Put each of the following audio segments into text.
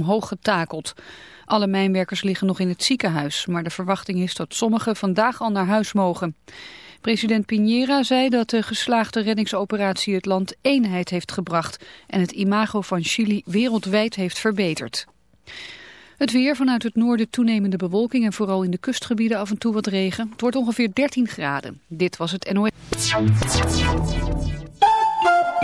omhoog getakeld. Alle mijnwerkers liggen nog in het ziekenhuis, maar de verwachting is dat sommigen vandaag al naar huis mogen. President Piñera zei dat de geslaagde reddingsoperatie het land eenheid heeft gebracht en het imago van Chili wereldwijd heeft verbeterd. Het weer vanuit het noorden toenemende bewolking en vooral in de kustgebieden af en toe wat regen. Het wordt ongeveer 13 graden. Dit was het NOS.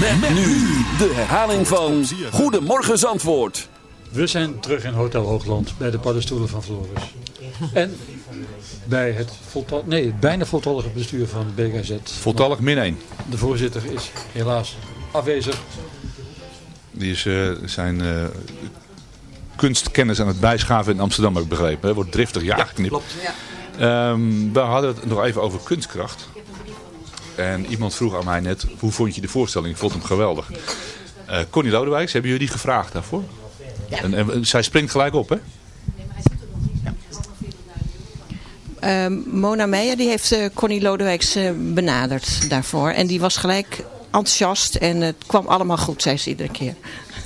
Met, met nu de herhaling van Goedemorgen Zandvoort. We zijn terug in Hotel Hoogland bij de paddenstoelen van Floris. En bij het, voltal, nee, het bijna voltallige bestuur van BKZ. Voltallig min 1. De voorzitter is helaas afwezig. Die is eh, zijn eh, kunstkennis aan het bijschaven in Amsterdam, heb ik begrepen. Hè? Wordt driftig ja, geknipt. Klopt. Ehm, we hadden het nog even over kunstkracht. En iemand vroeg aan mij net, hoe vond je de voorstelling? Ik vond hem geweldig. Eh Connie Lodewijks, hebben jullie die gevraagd daarvoor? En, en zij springt gelijk op, hè? Eh, Mona Meijer die heeft eh, Connie Lodewijks eh, benaderd daarvoor. En die was gelijk enthousiast en het kwam allemaal goed, zei ze iedere keer.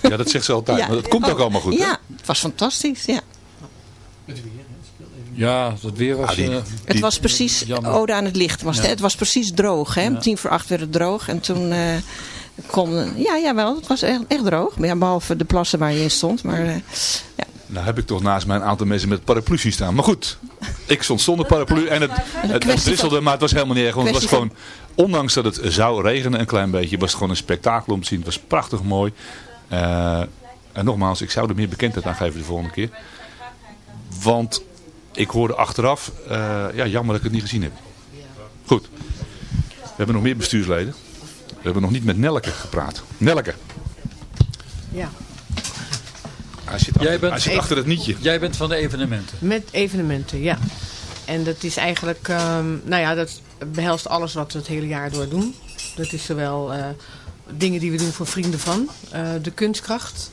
Ja, dat zegt ze altijd. Ja. Maar dat komt ook Oh, allemaal goed, hè? Ja, het was fantastisch, ja. Ja, dat weer was... Ah, die- eh, Het was precies jammer. ode aan het licht. Was het, Ja. het was precies droog. Hè? Om tien voor acht werd het droog. En toen eh kon... Ja, jawel, het was echt, echt droog. Ja, behalve de plassen waar je in stond. Maar eh, ja. Nou heb ik toch naast mij een aantal mensen met paraplu's zien staan. Maar goed, ik stond zonder paraplu en het, het, het drisselde, maar het was helemaal niet erg. Want het was gewoon, ondanks dat het zou regenen een klein beetje, was het gewoon een spektakel om te zien. Het was prachtig mooi. Eh, en nogmaals, ik zou er meer bekendheid aan geven de volgende keer. Want ik hoorde achteraf, eh, ja jammer dat ik het niet gezien heb. Goed, we hebben nog meer bestuursleden. We hebben nog niet met Nelke gepraat. Nelke. Ja. Hij zit, achter, Jij bent- hij zit achter het nietje. Jij bent van de evenementen. Met evenementen, ja. En dat is eigenlijk, ehm, nou ja, dat behelst alles wat we het hele jaar door doen. Dat is zowel eh, dingen die we doen voor Vrienden van, eh, de kunstkracht.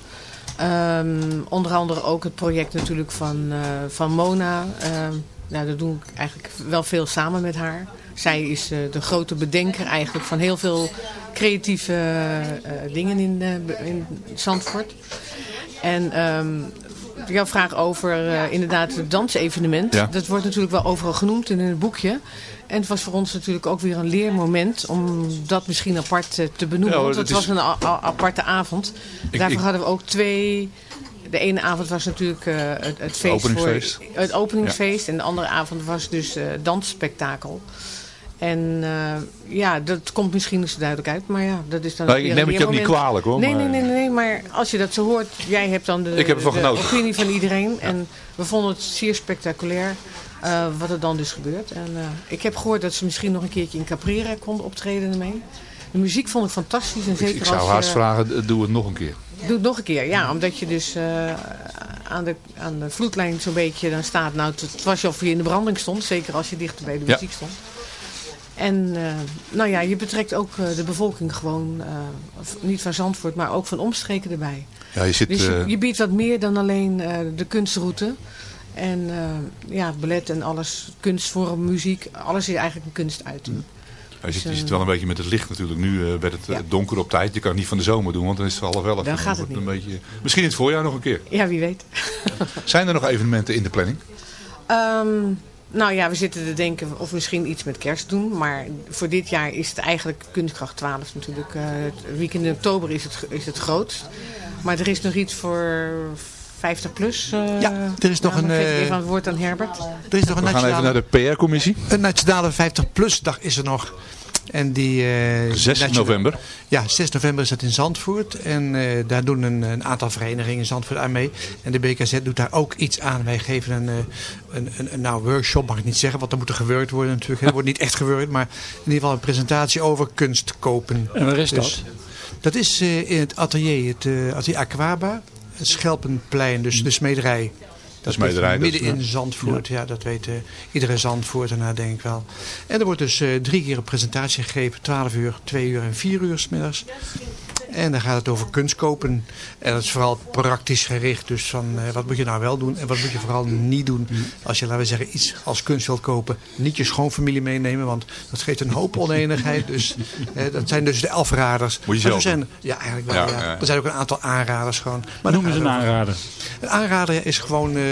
Ehm, onder andere ook het project natuurlijk van, eh, van Mona. Ehm, ja, dat doe ik eigenlijk wel veel samen met haar. Zij is eh, de grote bedenker eigenlijk van heel veel creatieve eh, dingen in, in Zandvoort. En ehm, jouw vraag over eh, inderdaad het dansevenement. Ja. Dat wordt natuurlijk wel overal genoemd in het boekje. En het was voor ons natuurlijk ook weer een leermoment om dat misschien apart eh, te benoemen. Ja, want dat het is- was een aparte avond. Ik- Daarvoor ik- hadden we ook twee... De ene avond was natuurlijk eh, het, het feest openingsfeest. voor het openingsfeest. En de andere avond was dus eh dansspektakel. En eh, ja, dat komt misschien niet zo duidelijk uit. Maar ja, dat is dan Nou, ik neem het je ook niet kwalijk hoor. Nee, maar- nee, nee, nee, maar als je dat zo hoort, jij hebt dan de, Ik heb de opinie van iedereen. En we vonden het zeer spectaculair eh, wat er dan dus gebeurt. En eh, ik heb gehoord dat ze misschien nog een keertje in Caprera konden optreden ermee. De muziek vond ik fantastisch. En Ik, zeker ik zou als haast je, vragen, doe het nog een keer. Doe het nog een keer, ja. Omdat je dus aan, de, aan de vloedlijn zo'n beetje dan staat. Nou, het, was je of je in de branding stond. Zeker als je dichter bij de Ja. muziek stond. En eh, nou ja, je betrekt ook eh, de bevolking gewoon, eh, niet van Zandvoort, maar ook van omstreken erbij. Ja, je zit... Dus je, je biedt wat meer dan alleen de kunstroute. En ja, ballet en alles, kunstvorm, muziek, alles is eigenlijk een kunstuiting. Je zit, je Dus, zit wel een beetje met het licht natuurlijk. Nu werd het Ja. donker op tijd. Je kan het niet van de zomer doen, want dan is het half elf. Dan gaat het Een beetje... Misschien in het voorjaar nog een keer. Ja, wie weet. Zijn er nog evenementen in de planning? Ehm, nou ja, we zitten te denken of misschien iets met kerst doen. Maar voor dit jaar is het eigenlijk Kunstkracht 12 natuurlijk. eh, het weekend in oktober is het, is het grootst. Maar er is nog iets voor 50 plus. eh, Ja, er is nog nou, een, ik eh, even aan het woord aan Herbert. Er is nog een We gaan even naar de PR-commissie. een nationale 50-plus dag is er nog. En die, eh, 6 nationale- november. Ja, 6 november is dat in Zandvoort. En eh, daar doen een, een aantal verenigingen in Zandvoort aan mee. En de BKZ doet daar ook iets aan. Wij geven een, eh, een, een, een nou, workshop, mag ik niet zeggen, want er moet er gewerkt worden natuurlijk. Er wordt niet echt gewerkt, maar in ieder geval een presentatie over kunst kopen. En waar is Dus dat? Dat is eh, in het atelier, het eh, atelier Aquaba, het Schelpenplein, dus de smederij. Dat midden in Zandvoort, ja. dat weet eh, iedere Zandvoortenaar denk ik wel. En er wordt dus eh, drie keer een presentatie gegeven, 12 uur, 2 uur en 4 uur 's middags. En dan gaat het over kunst kopen. En dat is vooral praktisch gericht. Dus van eh, wat moet je nou wel doen en wat moet je vooral niet doen. Als je, laten we zeggen, iets als kunst wilt kopen. Niet je schoonfamilie meenemen, want dat geeft een hoop oneenigheid. Dus eh, dat zijn dus de elfraders. Moet je zelf zijn, Ja, eigenlijk wel. Ja, Ja, ja, ja. Er zijn ook een aantal aanraders gewoon. Maar Noem eens een aanrader. een aanrader is gewoon, eh,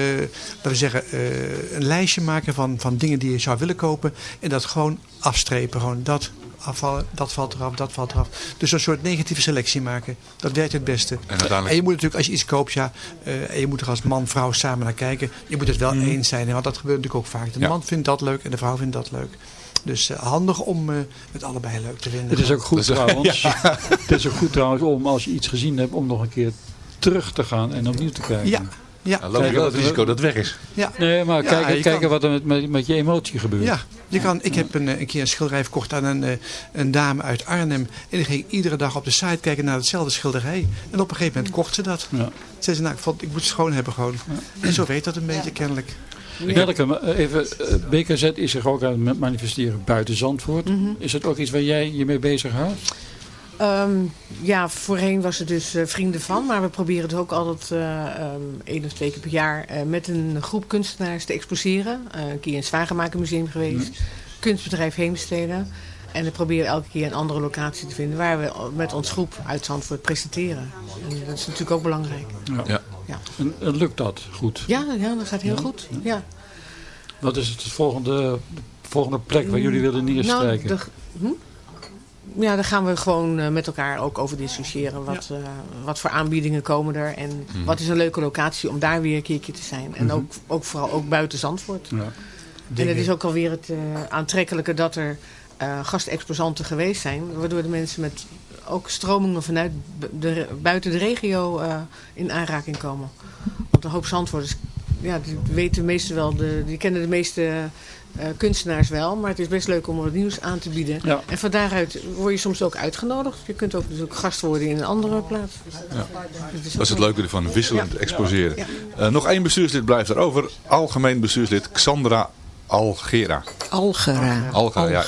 laten we zeggen, eh, een lijstje maken van, van dingen die je zou willen kopen. En dat gewoon afstrepen. Gewoon dat afvallen, dat valt eraf, dat valt eraf. Dus een soort negatieve selectie maken. Dat werkt het beste. En uiteindelijk... En je moet natuurlijk, als je iets koopt, ja, eh, en je moet er als man, vrouw samen naar kijken. Je moet het wel eens zijn, want dat gebeurt natuurlijk ook vaak. De Ja. man vindt dat leuk en de vrouw vindt dat leuk. Dus eh, handig om eh, het allebei leuk te vinden. Het is ook goed is- trouwens. Het is ook goed trouwens om als je iets gezien hebt om nog een keer terug te gaan en opnieuw te kijken. Ja, ja. Dan loop je wel het risico dat het weg is. ja. Nee, maar Ja, kijken, je kijken kan- wat er met, met, met je emotie gebeurt. Ja, je kan, ik heb een, eh, een keer een schilderij verkocht aan een, eh, een dame uit Arnhem. En die ging iedere dag op de site kijken naar hetzelfde schilderij. En op een gegeven moment kocht ze dat. Ja. Zei ze, nou, ik, vond, ik moet het schoon hebben gewoon. En zo weet dat een beetje kennelijk. Nelke, maar even, eh, BKZ is zich ook aan het manifesteren buiten Zandvoort. Mhm. Is dat ook iets waar jij je mee bezighoudt? Ehm, ja, voorheen was het dus eh, vrienden van. Maar we proberen het ook altijd eh, ehm, één of twee keer per jaar eh, met een groep kunstenaars te exposeren. Eh, een keer in het Zwagermakenmuseum geweest. Kunstbedrijf Heemstede. En we proberen elke keer een andere locatie te vinden waar we met ons groep uit Zandvoort presenteren. En dat is natuurlijk ook belangrijk. Ja. Ja, En, en lukt dat goed? ja, ja dat gaat heel Ja? goed. Ja. Wat is het volgende, de volgende plek waar jullie willen neerstrijken? Nou, de- hm? Ja, daar gaan we gewoon eh, met elkaar ook over discussiëren. Wat, eh, wat voor aanbiedingen komen er en wat is een leuke locatie om daar weer een keertje te zijn. En ook, ook vooral ook buiten Zandvoort. Ja. En het is ook alweer het eh, aantrekkelijke dat er eh gastexposanten geweest zijn. Waardoor de mensen met ook stromingen vanuit de, buiten de regio eh, in aanraking komen. Want een hoop Zandvoorters, ja, die weten de meeste wel, de, die kennen de meeste eh, kunstenaars wel. Maar het is best leuk om wat nieuws aan te bieden. Ja. En van daaruit word je soms ook uitgenodigd. Je kunt ook natuurlijk gast worden in een andere plaats. Dat is het leuke ervan, wisselend Ja. exposeren. Ja. Eh, nog één bestuurslid blijft erover. Algemeen bestuurslid Xandra Algera. Algera. Algera.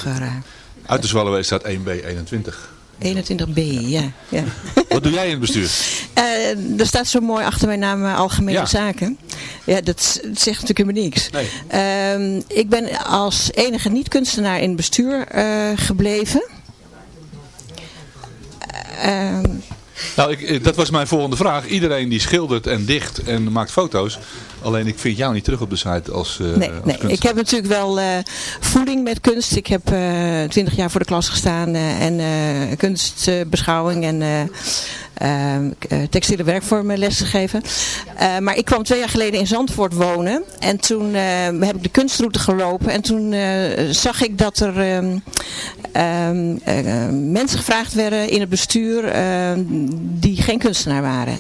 Uit de Zwallenwee staat 1B21. 21b, ja. ja. Wat doe jij in het bestuur? Eh, er staat zo mooi achter mijn naam eh, Algemene Ja. Zaken. Ja, dat, zegt natuurlijk helemaal niks. Nee. Ehm, ik ben als enige niet-kunstenaar in het bestuur eh, gebleven. Ehm, Nou, ik, dat was mijn volgende vraag. Iedereen die schildert en dicht en maakt foto's. Alleen ik vind jou niet terug op de site als, eh nee, als nee. ik heb natuurlijk wel eh, voeding met kunst. Ik heb twintig jaar voor de klas gestaan eh, en eh, kunstbeschouwing en eh, eh, k- eh, textiele werkvormen lesgegeven. Eh, maar ik kwam twee jaar geleden in Zandvoort wonen en toen eh, heb ik de kunstroute gelopen en toen eh, zag ik dat er ehm, ehm, eh, mensen gevraagd werden in het bestuur ehm, die geen kunstenaar waren.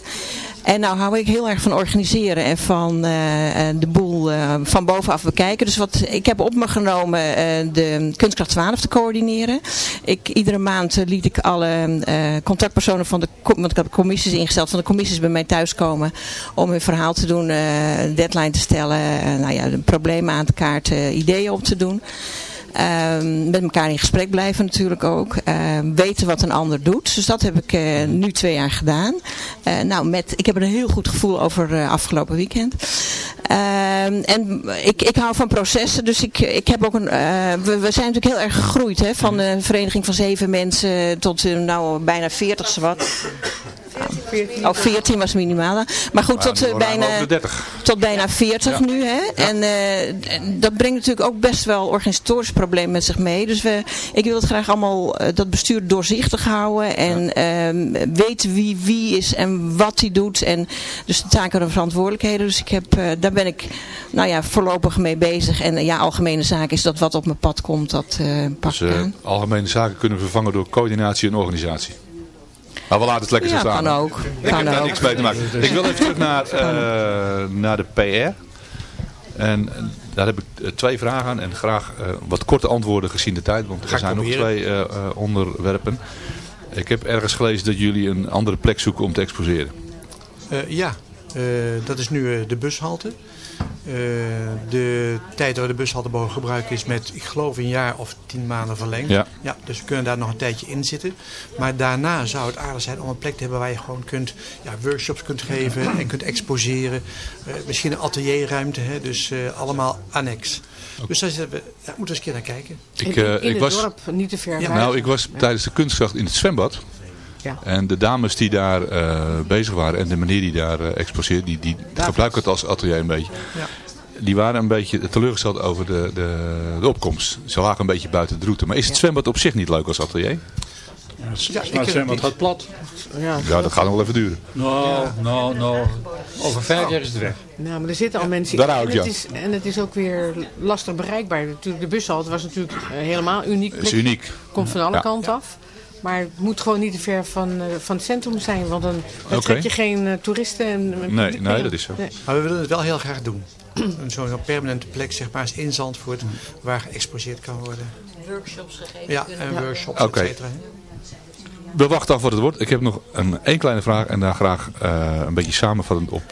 En nou hou ik heel erg van organiseren en van eh, eh, de boel eh, van bovenaf bekijken. Dus wat ik heb op me genomen de Kunstkracht 12 te coördineren. Ik, iedere maand liet ik alle contactpersonen van de, want ik had commissies ingesteld, van de commissies bij mij thuiskomen om hun verhaal te doen, een deadline te stellen, nou ja, problemen aan te kaarten, ideeën op te doen. Ehm, met elkaar in gesprek blijven natuurlijk ook. Ehm, weten wat een ander doet. Dus dat heb ik eh, nu twee jaar gedaan. Eh, nou, met, ik heb een heel goed gevoel over eh, afgelopen weekend. Ehm, en ik, ik hou van processen, dus ik, ik heb ook een, we, we zijn natuurlijk heel erg gegroeid, hè, van een vereniging van zeven mensen tot nou bijna veertig zowat. 14. Oh, 14 was minimale. Maar goed, tot, uh, bijna, tot bijna 40 ja. nu. Hè? Ja. En uh, dat brengt natuurlijk ook best wel organisatorisch problemen met zich mee. Dus we, ik wil het graag allemaal, uh, dat bestuur doorzichtig houden. En ja. weten wie wie is en wat hij doet. En dus de taken en verantwoordelijkheden. Dus ik heb, daar ben ik nou ja, voorlopig mee bezig. En ja, algemene zaken is dat wat op mijn pad komt, dat pak dus, algemene zaken kunnen vervangen door coördinatie en organisatie. Maar we laten het lekker ja, zo staan. kan ook. Ik kan heb daar ook. niks mee te maken. Ik wil even terug naar, uh, naar de PR. En daar heb ik twee vragen aan en graag uh, wat korte antwoorden gezien de tijd. Want er zijn nog twee uh, onderwerpen. Ik heb ergens gelezen dat jullie een andere plek zoeken om te exposeren. ja, dat is nu de bushalte. Uh, de tijd dat we de bushalte mogen gebruiken is met, ik geloof, een jaar of tien maanden verlengd. Ja. Ja, dus we kunnen daar nog een tijdje in zitten. Maar daarna zou het aardig zijn om een plek te hebben waar je gewoon kunt, ja, workshops kunt geven en kunt exposeren. Uh, misschien een atelierruimte, hè, dus uh, allemaal annex. Okay. Dus daar zitten we, ja, moeten we eens een keer naar kijken. Ik, in, in ik was, dorp, niet te ver ja, Nou, ik was ja. tijdens de kunstkracht in het zwembad. Ja. En de dames die daar uh, bezig waren en de meneer die daar uh, exposeert, die, die gebruiken het als atelier een beetje. Ja. Die waren een beetje teleurgesteld over de, de, de opkomst. Ze lagen een beetje buiten de route. Maar is het zwembad op zich niet leuk als atelier? Ja, maar het zwembad gaat plat. Ja, ja, dat gaat nog wel even duren. Nou, ja. nou, nou. Over vijf jaar is het weg. Nou, maar er zitten al mensen Daar hou ik en, het is, en het is ook weer lastig bereikbaar. Natuurlijk, de bushalte was natuurlijk uh, helemaal uniek. Het is uniek. Komt van alle ja. kanten af. Maar het moet gewoon niet te ver van, uh, van het centrum zijn. Want dan, dan okay. trek je geen uh, toeristen. En, nee, nee, dat is zo. Nee. Maar we willen het wel heel graag doen. Zo'n permanente plek, zeg maar, in Zandvoort, waar geëxposeerd kan worden. Workshops gegeven Ja, en ja. workshops, okay. et cetera. We wachten af wat het wordt. Ik heb nog een één kleine vraag en daar graag uh, een beetje samenvattend op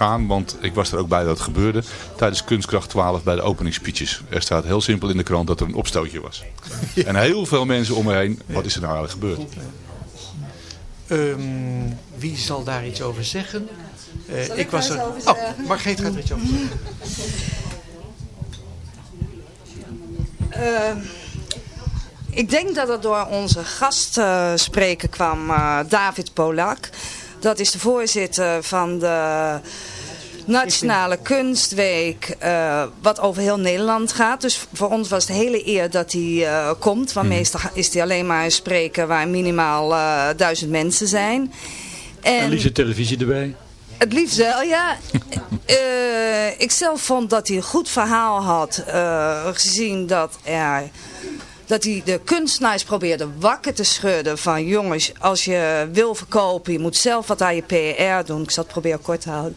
gaan, want ik was er ook bij dat het gebeurde tijdens Kunstkracht 12 bij de opening speeches. Er staat heel simpel in de krant dat er een opstootje was. Ja. En heel veel mensen om me heen, wat is er nou eigenlijk gebeurd? Um, wie zal daar iets over zeggen? Uh, ik, ik was er. Oh, Margreet gaat er iets over zeggen. Uh, ik denk dat het door onze gastspreker uh, kwam, uh, David Polak. Dat is de voorzitter van de Nationale Kunstweek, uh, wat over heel Nederland gaat. Dus voor ons was het hele eer dat hij uh, komt. Want mm. meestal is hij alleen maar een spreker waar minimaal uh, duizend mensen zijn. En, en liefst televisie erbij. Het liefst wel, ja. uh, ik zelf vond dat hij een goed verhaal had. Gezien dat er... Dat hij de kunstenaars probeerde wakker te schudden van jongens, als je wil verkopen, je moet zelf wat aan je PR doen. Ik zal het proberen kort te houden.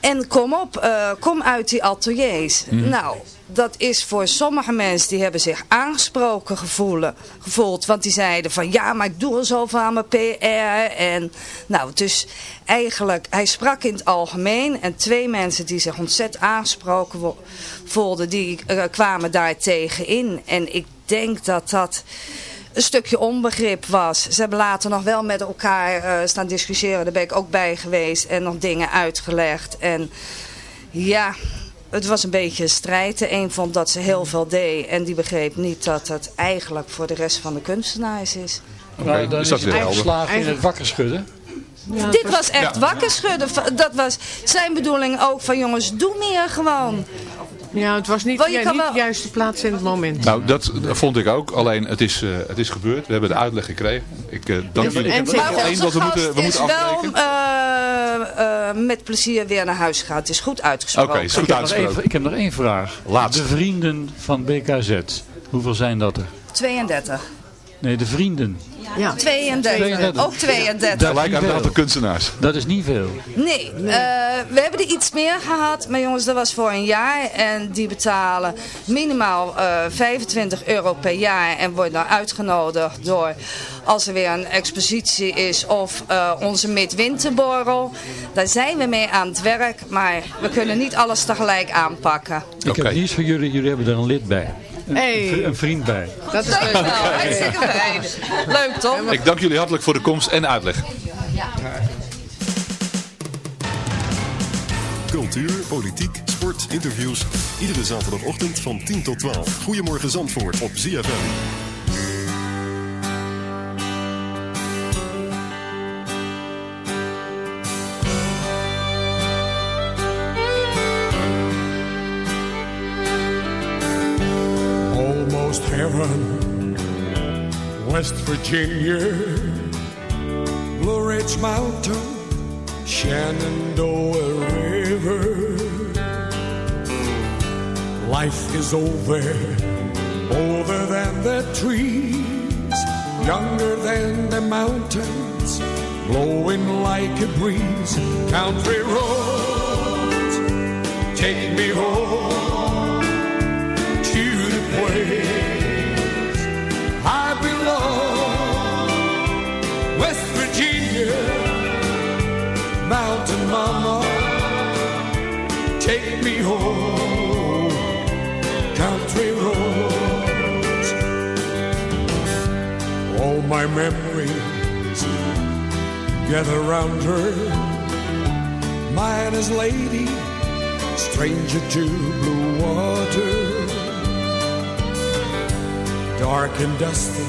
En kom op, uh, kom uit die ateliers. Mm. Nou, dat is voor sommige mensen die hebben zich aangesproken gevoelen, gevoeld. Want die zeiden van ja, maar ik doe al zoveel aan mijn PR. En nou, dus eigenlijk, hij sprak in het algemeen. En twee mensen die zich ontzettend aangesproken voelden, die uh, kwamen daar tegenin. En ik denk dat dat een stukje onbegrip was. Ze hebben later nog wel met elkaar uh, staan discussiëren. Daar ben ik ook bij geweest. En nog dingen uitgelegd. En ja, het was een beetje een strijd. De een vond dat ze heel veel deed. En die begreep niet dat het eigenlijk voor de rest van de kunstenaars is. Okay, dan is dat weer in het wakker schudden. Ja, Dit was echt ja. wakker schudden. Dat was zijn bedoeling ook van jongens, doe meer gewoon. Ja, het was niet, Wel, ja, niet wel- de juiste plaats in het moment. Nou, dat vond ik ook. Alleen, het is, eh, het is gebeurd. We hebben de uitleg gekregen. Ik eh, dank jullie. en één, want we moeten, we is moeten wel afbreken. eh, eh, met plezier weer naar huis gegaan. Het is goed uitgesproken. Oké, is goed Ik heb, nog één, uitgesproken. ik heb nog één vraag. Laatste. De vrienden van BKZ. Hoeveel zijn dat er? 32. Nee, de vrienden. Ja. 32. 32. Ook 32. Dat- Gelijk aan het veel. aantal kunstenaars. Dat is niet veel. Nee, eh, we hebben er iets meer gehad. Maar jongens, dat was voor een jaar. En die betalen minimaal eh, 25 euro per jaar. En worden dan uitgenodigd door als er weer een expositie is. Of eh, onze midwinterborrel. Daar zijn we mee aan het werk. Maar we kunnen niet alles tegelijk aanpakken. Ik Oké. heb nieuws voor jullie. Jullie hebben er een lid bij. Een, Hey. een vri- een vriend bij. Dat is leuk. Hartstikke fijn. Leuk toch? Ik dank jullie hartelijk voor de komst en uitleg. cultuur, politiek, sport, interviews. Iedere zaterdagochtend van 10 tot 12. Goedemorgen Zandvoort op ZFM. West Virginia, Blue Ridge Mountain, Shenandoah River. Life is over, older than the trees, younger than the mountains, blowing like a breeze. Country roads, take me home to the place my memories gather round her. Mine is lady, stranger to blue water dark and dusty,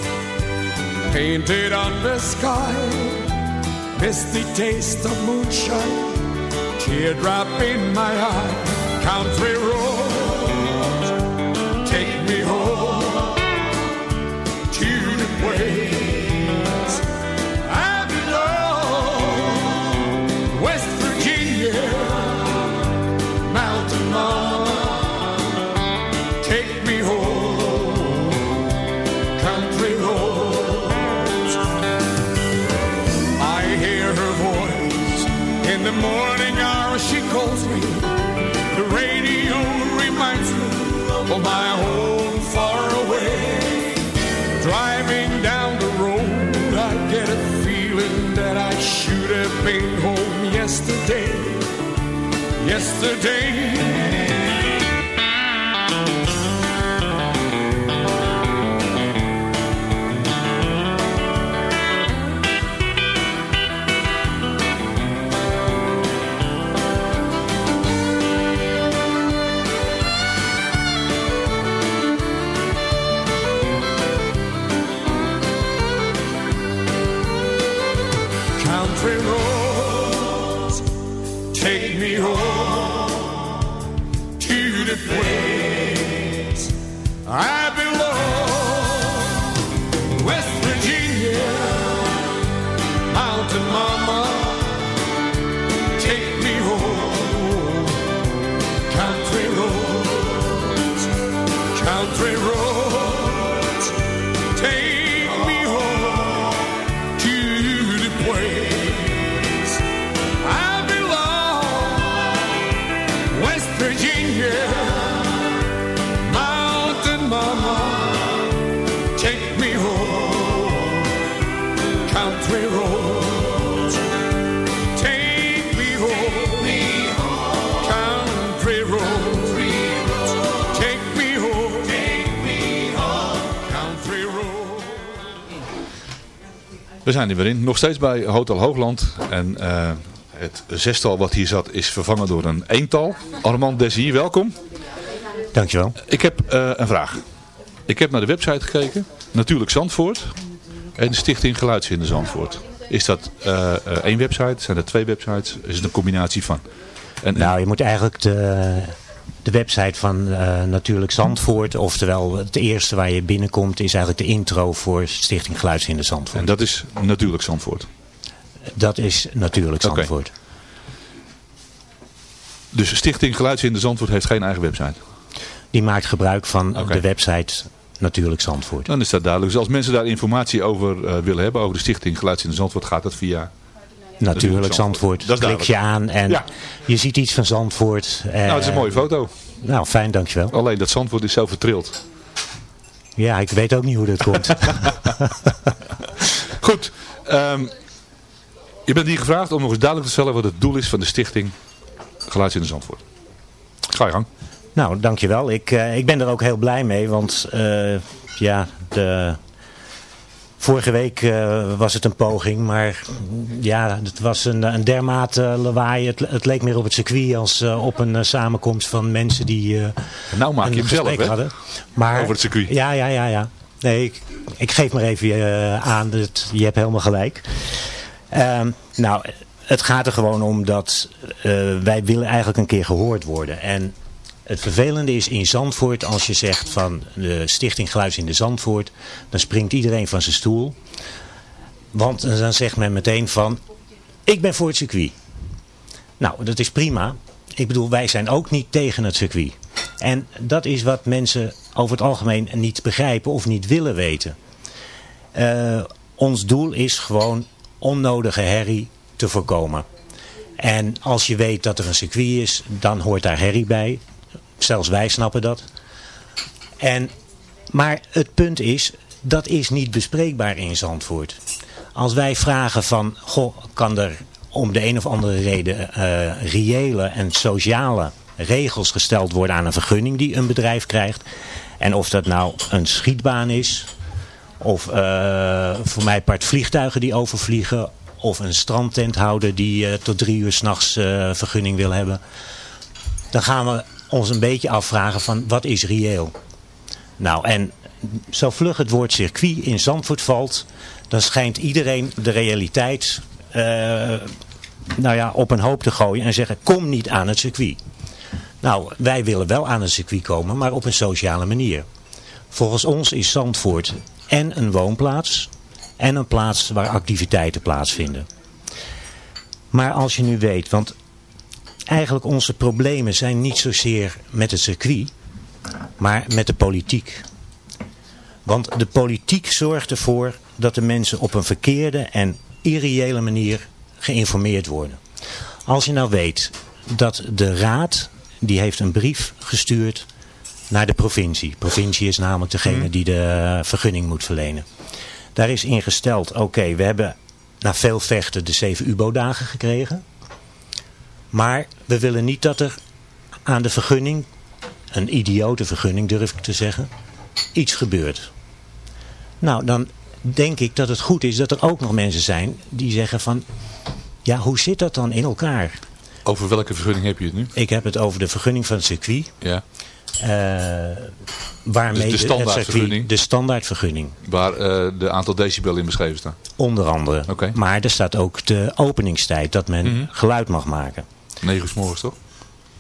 painted on the sky. Misty taste of moonshine, teardrop in my eye. Country roads, of my home far away. Driving down the road, I get a feeling that I should have been home yesterday. Yesterday. We zijn er weer in. Nog steeds bij Hotel Hoogland. En eh, het zestal wat hier zat is vervangen door een eental. Armand Desi, welkom. Dankjewel. Ik heb eh, een vraag. Ik heb naar de website gekeken. Natuurlijk Zandvoort. En de Stichting Geluidshinder Zandvoort. Is dat eh, één website? Zijn er twee websites? Is het een combinatie van? En, Nou, je moet eigenlijk de, de website van eh, Natuurlijk Zandvoort, oftewel het eerste waar je binnenkomt, is eigenlijk de intro voor Stichting Geluidshinder Zandvoort. en dat is Natuurlijk Zandvoort. Dat is Natuurlijk. Zandvoort. Dus Stichting Geluidshinder Zandvoort heeft geen eigen website? Die maakt gebruik van de website Natuurlijk Zandvoort. Dan is dat duidelijk. Dus als mensen daar informatie over eh, willen hebben, over de Stichting Geluidshinder Zandvoort, gaat dat via... Natuurlijk Zandvoort. Dat is Klik je aan en Ja. je ziet iets van Zandvoort. eh, Nou, het is een mooie foto. Nou, fijn, dankjewel. Alleen dat Zandvoort is zo vertrild. Ja, ik weet ook niet hoe dat komt. Goed. ehm, je bent hier gevraagd om nog eens duidelijk te stellen wat het doel is van de Stichting Geluidshinder Zandvoort. Ga je gang. Nou, dankjewel. Ik, eh, ik ben er ook heel blij mee, want eh, ja, de Vorige week eh, was het een poging, maar ja, het was een, een dermate lawaai. Het, het leek meer op het circuit als eh, op een eh, samenkomst van mensen die Nou maak je hem zelf, hè? hadden. Maar, Over het circuit. Ja, ja, ja. ja. Nee, ik, ik geef maar even eh, aan, dat, je hebt helemaal gelijk. Ehm, nou, het gaat er gewoon om dat eh, wij willen eigenlijk een keer gehoord worden. En het vervelende is in Zandvoort, als je zegt van de Stichting Geluids in de Zandvoort, dan springt iedereen van zijn stoel. Want dan zegt men meteen van, ik ben voor het circuit. Nou, dat is prima. Ik bedoel, wij zijn ook niet tegen het circuit. En dat is wat mensen over het algemeen niet begrijpen of niet willen weten. Eh, ons doel is gewoon onnodige herrie te voorkomen. En als je weet dat er een circuit is, dan hoort daar herrie bij. Zelfs wij snappen dat. En, maar het punt is, dat is niet bespreekbaar in Zandvoort. Als wij vragen van, goh, kan er om de een of andere reden eh, reële en sociale regels gesteld worden aan een vergunning die een bedrijf krijgt. En of dat nou een schietbaan is, of eh, voor mij part vliegtuigen die overvliegen, of een strandtenthouder die eh, tot drie uur s'nachts vergunning wil hebben. Dan gaan we ons een beetje afvragen van wat is reëel? Nou en zo vlug het woord circuit in Zandvoort valt, dan schijnt iedereen de realiteit uh, nou ja, op een hoop te gooien en zeggen kom niet aan het circuit. Nou, wij willen wel aan het circuit komen, maar op een sociale manier. Volgens ons is Zandvoort en een woonplaats en een plaats waar activiteiten plaatsvinden. Maar als je nu weet, want eigenlijk onze problemen zijn niet zozeer met het circuit, maar met de politiek. Want de politiek zorgt ervoor dat de mensen op een verkeerde en irreële manier geïnformeerd worden. Als je nou weet dat de raad, die heeft een brief gestuurd naar de provincie. Provincie is namelijk degene die de vergunning moet verlenen. Daar is ingesteld, oké, we hebben na veel vechten de 7 UBO-dagen gekregen. Maar we willen niet dat er aan de vergunning, een idiote vergunning durf ik te zeggen, iets gebeurt. Nou, dan denk ik dat het goed is dat er ook nog mensen zijn die zeggen van, ja, hoe zit dat dan in elkaar? Over welke vergunning heb je het nu? Ik heb het over de vergunning van het circuit. Ja. Uh, waarmee dus de standaardvergunning? De standaardvergunning. Waar uh, de aantal decibel in beschreven staan? Onder andere. Okay. Maar er staat ook de openingstijd, dat men mm -hmm. geluid mag maken. 9 uur s morgens toch?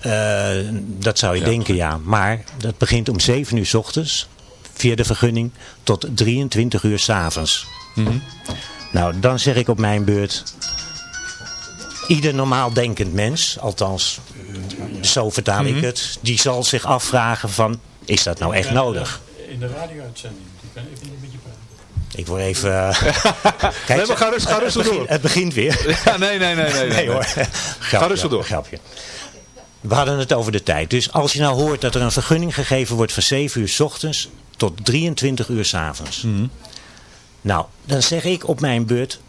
Uh, dat zou je ja, denken, ja. Maar dat begint om 7 uur s ochtends, via de vergunning, tot 23 uur s avonds. Mm -hmm. Nou, dan zeg ik op mijn beurt, ieder normaal denkend mens, althans zo vertaal Mhm. ik het, die zal zich afvragen van, is dat nou echt nodig? In de radio-uitzending. Ik ben even een beetje. Ik word even... Uh, Kijk, nee, maar ga rustig, ga door. het begint weer. Ja, nee, nee, nee. Nee, nee hoor. Grapje, ga rustig door. Grapje. We hadden het over de tijd. Dus als je nou hoort dat er een vergunning gegeven wordt van 7 uur s ochtends tot 23 uur s avonds. Mm -hmm. Nou, dan zeg ik op mijn beurt,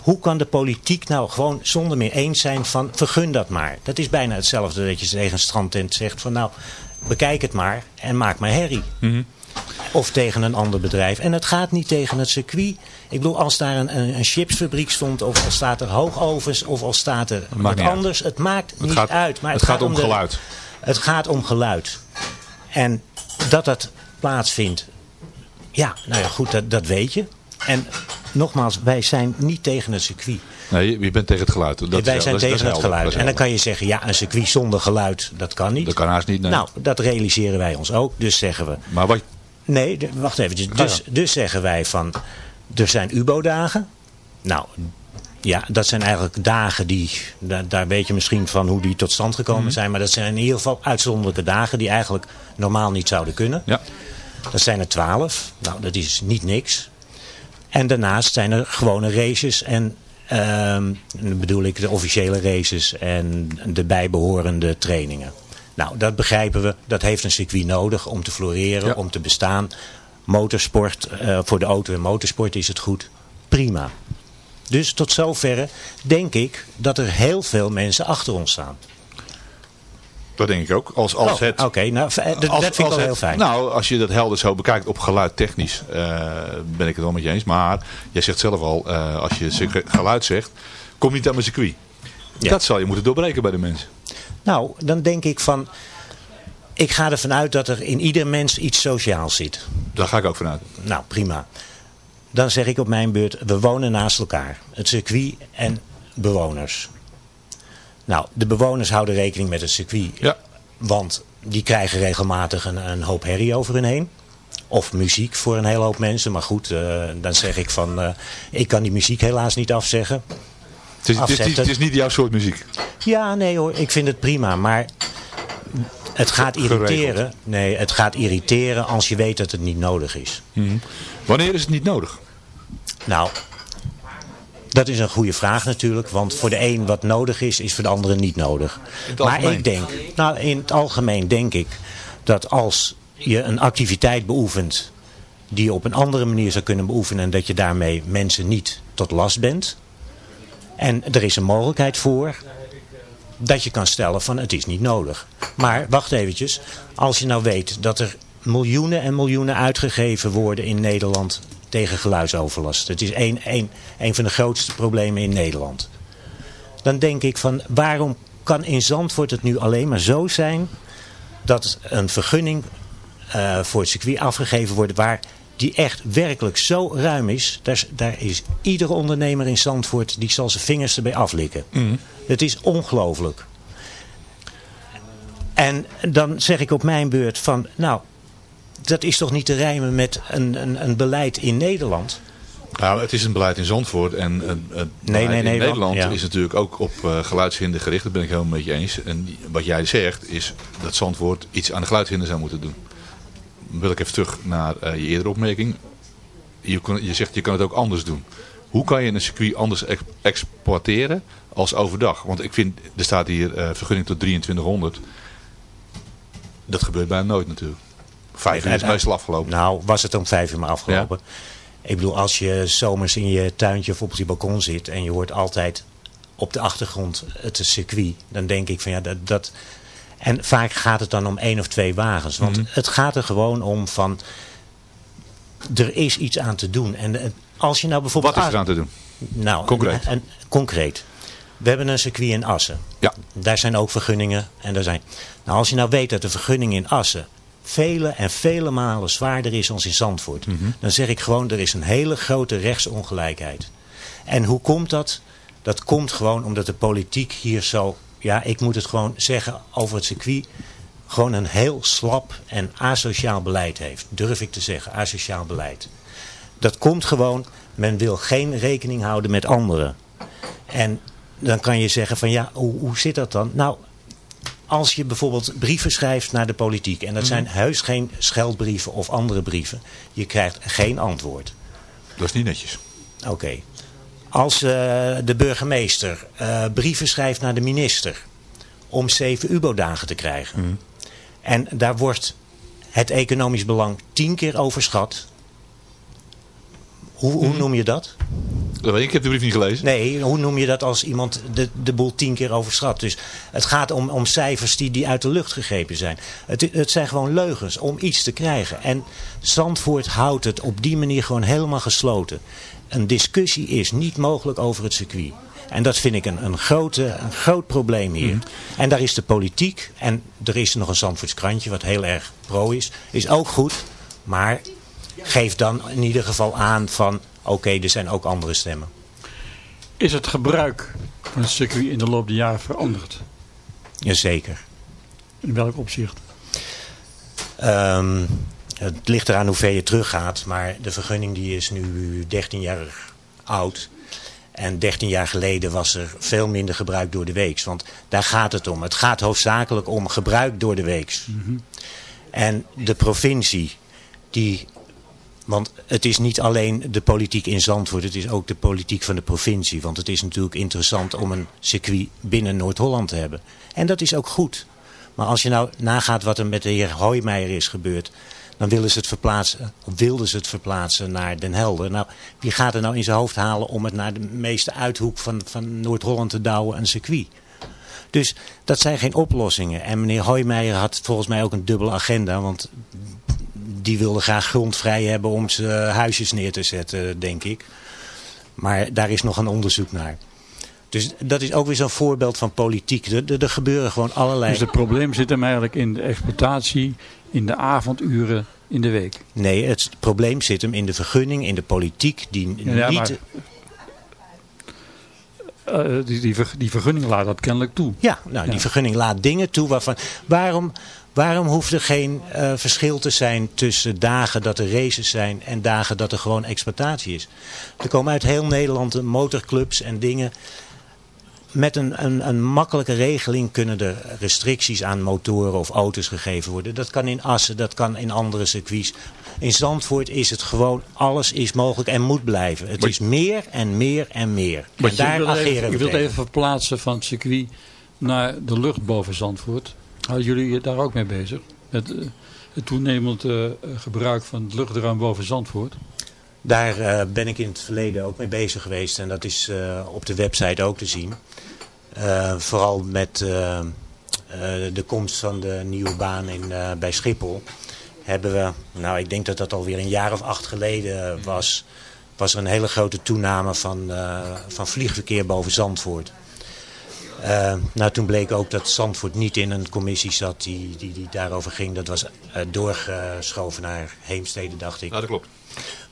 hoe kan de politiek nou gewoon zonder meer eens zijn van vergun dat maar. Dat is bijna hetzelfde dat je tegen een strandtent zegt van nou bekijk het maar en maak maar herrie. Mm -hmm. Of tegen een ander bedrijf. En het gaat niet tegen het circuit. Ik bedoel als daar een, een, een chipsfabriek stond of als staat er hoogovens of als staat er wat anders. Uit. Het maakt het niet gaat, uit. Maar het, het, gaat, gaat om de, geluid. Het gaat om geluid. En dat dat plaatsvindt. Ja, nou ja goed dat, dat weet je. En nogmaals, wij zijn niet tegen het circuit. Nee, je bent tegen het geluid. Dat wij zijn dat tegen het geluid. En dan kan je zeggen, ja, een circuit zonder geluid, dat kan niet. Dat kan haast niet, nee. Nou, dat realiseren wij ons ook. Dus zeggen we... Maar wat... Nee, wacht even. Dus, dus zeggen wij van, er zijn UBO-dagen. Nou, ja, dat zijn eigenlijk dagen die, daar, daar, weet je misschien van hoe die tot stand gekomen Mhm. zijn. Maar dat zijn in ieder geval uitzonderlijke dagen die eigenlijk normaal niet zouden kunnen. Ja. Dat zijn er twaalf. Nou, dat is niet niks. En daarnaast zijn er gewone races en dan bedoel ik de officiële races en de bijbehorende trainingen. Nou, dat begrijpen we. Dat heeft een circuit nodig om te floreren, Ja. om te bestaan. Motorsport, uh, voor de auto en motorsport is het goed. Prima. Dus tot zoverre denk ik dat er heel veel mensen achter ons staan. Dat denk ik ook. Als, als Oh, het, Oké, nou, eh, dat vind ik wel heel fijn. Nou, als je dat helder zo bekijkt op geluid technisch, eh, ben ik het wel met je eens. Maar jij zegt zelf al, eh, als je geluid zegt, kom niet aan mijn circuit. Dat zal je moeten doorbreken bij de mensen. Nou, dan denk ik van... Ik ga ervan uit dat er in ieder mens iets sociaals zit. Daar ga ik ook vanuit. Nou, prima. Dan zeg ik op mijn beurt, we wonen naast elkaar. Het circuit en bewoners. Nou, de bewoners houden rekening met het circuit. Ja. Want die krijgen regelmatig een, een hoop herrie over hun heen. Of muziek voor een hele hoop mensen. Maar goed, eh, dan zeg ik van, eh, ik kan die muziek helaas niet afzeggen. Het is, het, is, niet- Afzetten. het is niet jouw soort muziek. Ja, nee hoor, ik vind het prima. Maar het gaat irriteren. Nee, het gaat irriteren als je weet dat het niet nodig is. Mhm. Wanneer is het niet nodig? Nou, dat is een goede vraag natuurlijk. Want voor de een wat nodig is, is voor de andere niet nodig. Maar ik denk, nou in het algemeen denk ik dat als je een activiteit beoefent die je op een andere manier zou kunnen beoefenen en dat je daarmee mensen niet tot last bent. En er is een mogelijkheid voor dat je kan stellen van het is niet nodig. Maar wacht eventjes, als je nou weet dat er miljoenen en miljoenen uitgegeven worden in Nederland tegen geluidsoverlast. Het is een, van de grootste problemen in Nederland. Dan denk ik van waarom kan in Zandvoort het nu alleen maar zo zijn dat een vergunning eh, voor het circuit afgegeven wordt waar die echt werkelijk zo ruim is. Daar, is- daar is iedere ondernemer in Zandvoort die zal zijn vingers erbij aflikken. Het is ongelooflijk. En dan zeg ik op mijn beurt van, nou, dat is toch niet te rijmen met een, een, een beleid in Nederland? Nou, het is een beleid in Zandvoort en een, een beleid nee, nee, in Nederland ja. is natuurlijk ook op uh, geluidshinder gericht. Dat ben ik helemaal met je eens. En wat jij zegt is dat Zandvoort iets aan de geluidshinder zou moeten doen. Wil ik even terug naar uh, je eerdere opmerking. Je, kon, je zegt je kan het ook anders doen. Hoe kan je een circuit anders ex exploiteren als overdag? Want ik vind, er staat hier uh, vergunning tot 2300. Dat gebeurt bijna nooit natuurlijk. Vijf uur is meestal afgelopen. Nou, was het om vijf uur maar afgelopen. Ja. Ik bedoel, als je zomers in je tuintje of op je balkon zit en je hoort altijd op de achtergrond het circuit, dan denk ik van ja, dat... dat en vaak gaat het dan om één of twee wagens. Want mm -hmm. het gaat er gewoon om van, er is iets aan te doen. En als je nou bijvoorbeeld... Wat is er aan te doen? Nou, concreet. En, en, concreet. We hebben een circuit in Assen. Ja. Daar zijn ook vergunningen. En daar zijn... Nou, als je nou weet dat de vergunning in Assen vele en vele malen zwaarder is als in Zandvoort. Mm -hmm. Dan zeg ik gewoon, er is een hele grote rechtsongelijkheid. En hoe komt dat? Dat komt gewoon omdat de politiek hier zo, ja ik moet het gewoon zeggen over het circuit, gewoon een heel slap en asociaal beleid heeft. Durf ik te zeggen, asociaal beleid. Dat komt gewoon, men wil geen rekening houden met anderen. En dan kan je zeggen van ja, hoe, hoe zit dat dan? Nou, als je bijvoorbeeld brieven schrijft naar de politiek. En dat zijn heus geen scheldbrieven of andere brieven. Je krijgt geen antwoord. Dat is niet netjes. Oké. Okay. Als uh, de burgemeester uh, brieven schrijft naar de minister. Om zeven UBO-dagen te krijgen. Mm. En daar wordt het economisch belang tien keer overschat. Hoe, hoe mm. noem je dat? Ik heb de brief niet gelezen. Nee, hoe noem je dat als iemand de, de boel tien keer overschat? Dus het gaat om, om cijfers die, die uit de lucht gegrepen zijn. Het, het zijn gewoon leugens om iets te krijgen. En Zandvoort houdt het op die manier gewoon helemaal gesloten. Een discussie is niet mogelijk over het circuit. En dat vind ik een, een, grote, een groot probleem hier. Mm. En daar is de politiek, en er is nog een Zandvoorts krantje wat heel erg pro is, is ook goed. Maar geef dan in ieder geval aan van oké, okay, er zijn ook andere stemmen. Is het gebruik van het circuit in de loop der jaren veranderd? Jazeker. In welk opzicht? Um, het ligt eraan hoe ver je teruggaat, maar de vergunning die is nu 13 jaar oud. En 13 jaar geleden was er veel minder gebruik door de weeks. Want daar gaat het om. Het gaat hoofdzakelijk om gebruik door de weeks. Mm -hmm. En de provincie die want het is niet alleen de politiek in Zandvoort, het is ook de politiek van de provincie. Want het is natuurlijk interessant om een circuit binnen Noord-Holland te hebben. En dat is ook goed. Maar als je nou nagaat wat er met de heer Hoijmeijer is gebeurd, dan willen ze het verplaatsen, wilden ze het verplaatsen naar Den Helder. Nou, wie gaat er nou in zijn hoofd halen om het naar de meeste uithoek van, van Noord-Holland te douwen, een circuit? Dus dat zijn geen oplossingen. En meneer Hoijmeijer had volgens mij ook een dubbele agenda. Want die wilde graag grond vrij hebben om zijn huisjes neer te zetten, denk ik. Maar daar is nog een onderzoek naar. Dus dat is ook weer zo'n voorbeeld van politiek. Er, er, er gebeuren gewoon allerlei... Dus het probleem zit hem eigenlijk in de exploitatie, in de avonduren in de week? Nee, het probleem zit hem in de vergunning, in de politiek die Ja, niet... maar, eh, die, die, die vergunning laat dat kennelijk toe. Ja, nou, die vergunning laat dingen toe waarvan... Waarom, waarom hoeft er geen eh, verschil te zijn tussen dagen dat er races zijn en dagen dat er gewoon exploitatie is? Er komen uit heel Nederland motorclubs en dingen. Met een, een, een makkelijke regeling kunnen er restricties aan motoren of auto's gegeven worden. Dat kan in Assen, dat kan in andere circuits. In Zandvoort is het gewoon, alles is mogelijk en moet blijven. Het Maar- is meer en meer en meer. Maar en daar je ageren even, we je wilt even verplaatsen van het circuit naar de lucht boven Zandvoort. Houden jullie daar ook mee bezig? Met eh, het toenemend eh, gebruik van het luchtruim boven Zandvoort? Daar eh, ben ik in het verleden ook mee bezig geweest. En dat is op de website ook te zien. Eh, vooral met eh, eh, de komst van de nieuwe baan in, bij Schiphol. Hebben we, nou ik denk dat dat alweer een jaar of acht geleden was. Was er een hele grote toename van, van vliegverkeer boven Zandvoort. Nou, toen bleek ook dat Zandvoort niet in een commissie zat die, die, die daarover ging. Dat was doorgeschoven naar Heemstede, dacht ik. Dat klopt.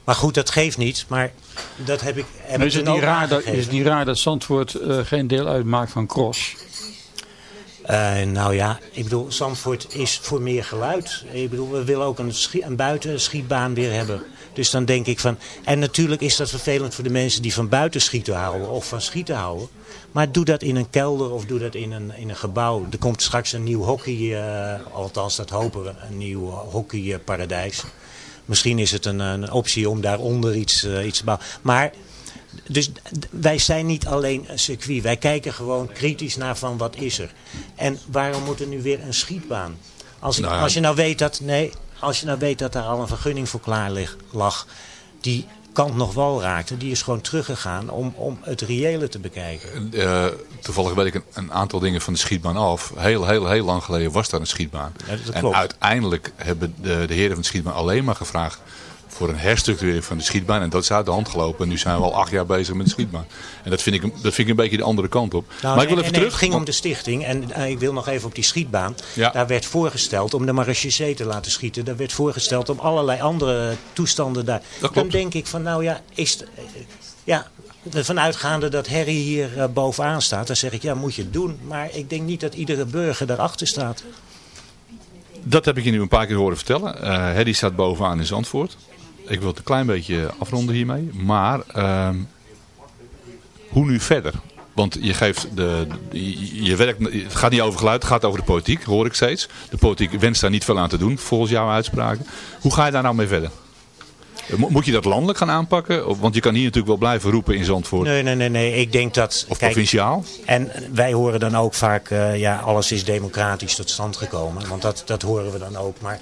Maar goed, dat geeft niet. Maar dat heb ik, heb is, het niet raar dat, is het niet raar dat Zandvoort eh, geen deel uitmaakt van Cross? Eh, nou ja, ik bedoel, Zandvoort is voor meer geluid. Ik bedoel, we willen ook een, een buitenschietbaan weer hebben. Dus dan denk ik van... En natuurlijk is dat vervelend voor de mensen die van buiten schieten houden of van schieten houden. Maar doe dat in een kelder of doe dat in een, in een gebouw. Er komt straks een nieuw hockey, eh, althans dat hopen we, een nieuw hockeyparadijs. Misschien is het een, een optie om daaronder iets, eh, iets te bouwen. Maar dus wij zijn niet alleen een circuit. Wij kijken gewoon kritisch naar van wat is er. En waarom moet er nu weer een schietbaan? Als, ik, Nou ja. als je nou weet dat, nee, als je nou weet dat daar al een vergunning voor klaar lag, die kant nog wel raakte, die is gewoon teruggegaan om, om het reële te bekijken. Eh, toevallig weet ik een, een aantal dingen van de schietbaan af. Heel, heel, heel lang geleden was daar een schietbaan. Ja, dat en klopt. uiteindelijk hebben de, de heren van de schietbaan alleen maar gevraagd voor een herstructurering van de schietbaan. En dat is uit de hand gelopen. En nu zijn we al acht jaar bezig met de schietbaan. En dat vind ik, dat vind ik een beetje de andere kant op. Nou, maar ik wil even nee, terug. Het ging om de stichting en eh, ik wil nog even op die schietbaan. Ja. Daar werd voorgesteld om de marechaussee te laten schieten. Daar werd voorgesteld om allerlei andere toestanden daar. Dan klopt. denk ik van nou ja, is ja, ervan uitgaande dat Harry hier eh, bovenaan staat. Dan zeg ik ja, moet je het doen. Maar ik denk niet dat iedere burger daarachter staat. Dat heb ik je nu een paar keer horen vertellen. Eh Hedy staat bovenaan in Zandvoort. Ik wil het een klein beetje afronden hiermee. Maar ehm, hoe nu verder? Want je geeft de, je, je werkt, het gaat niet over geluid, het gaat over de politiek, hoor ik steeds. De politiek wenst daar niet veel aan te doen, volgens jouw uitspraken. Hoe ga je daar nou mee verder? Mo- Moet je dat landelijk gaan aanpakken? Want je kan hier natuurlijk wel blijven roepen in Zandvoort. Nee, nee, nee, nee. Ik denk dat... Of kijk, provinciaal? En wij horen dan ook vaak, eh, ja, alles is democratisch tot stand gekomen. Want dat, dat horen we dan ook. Maar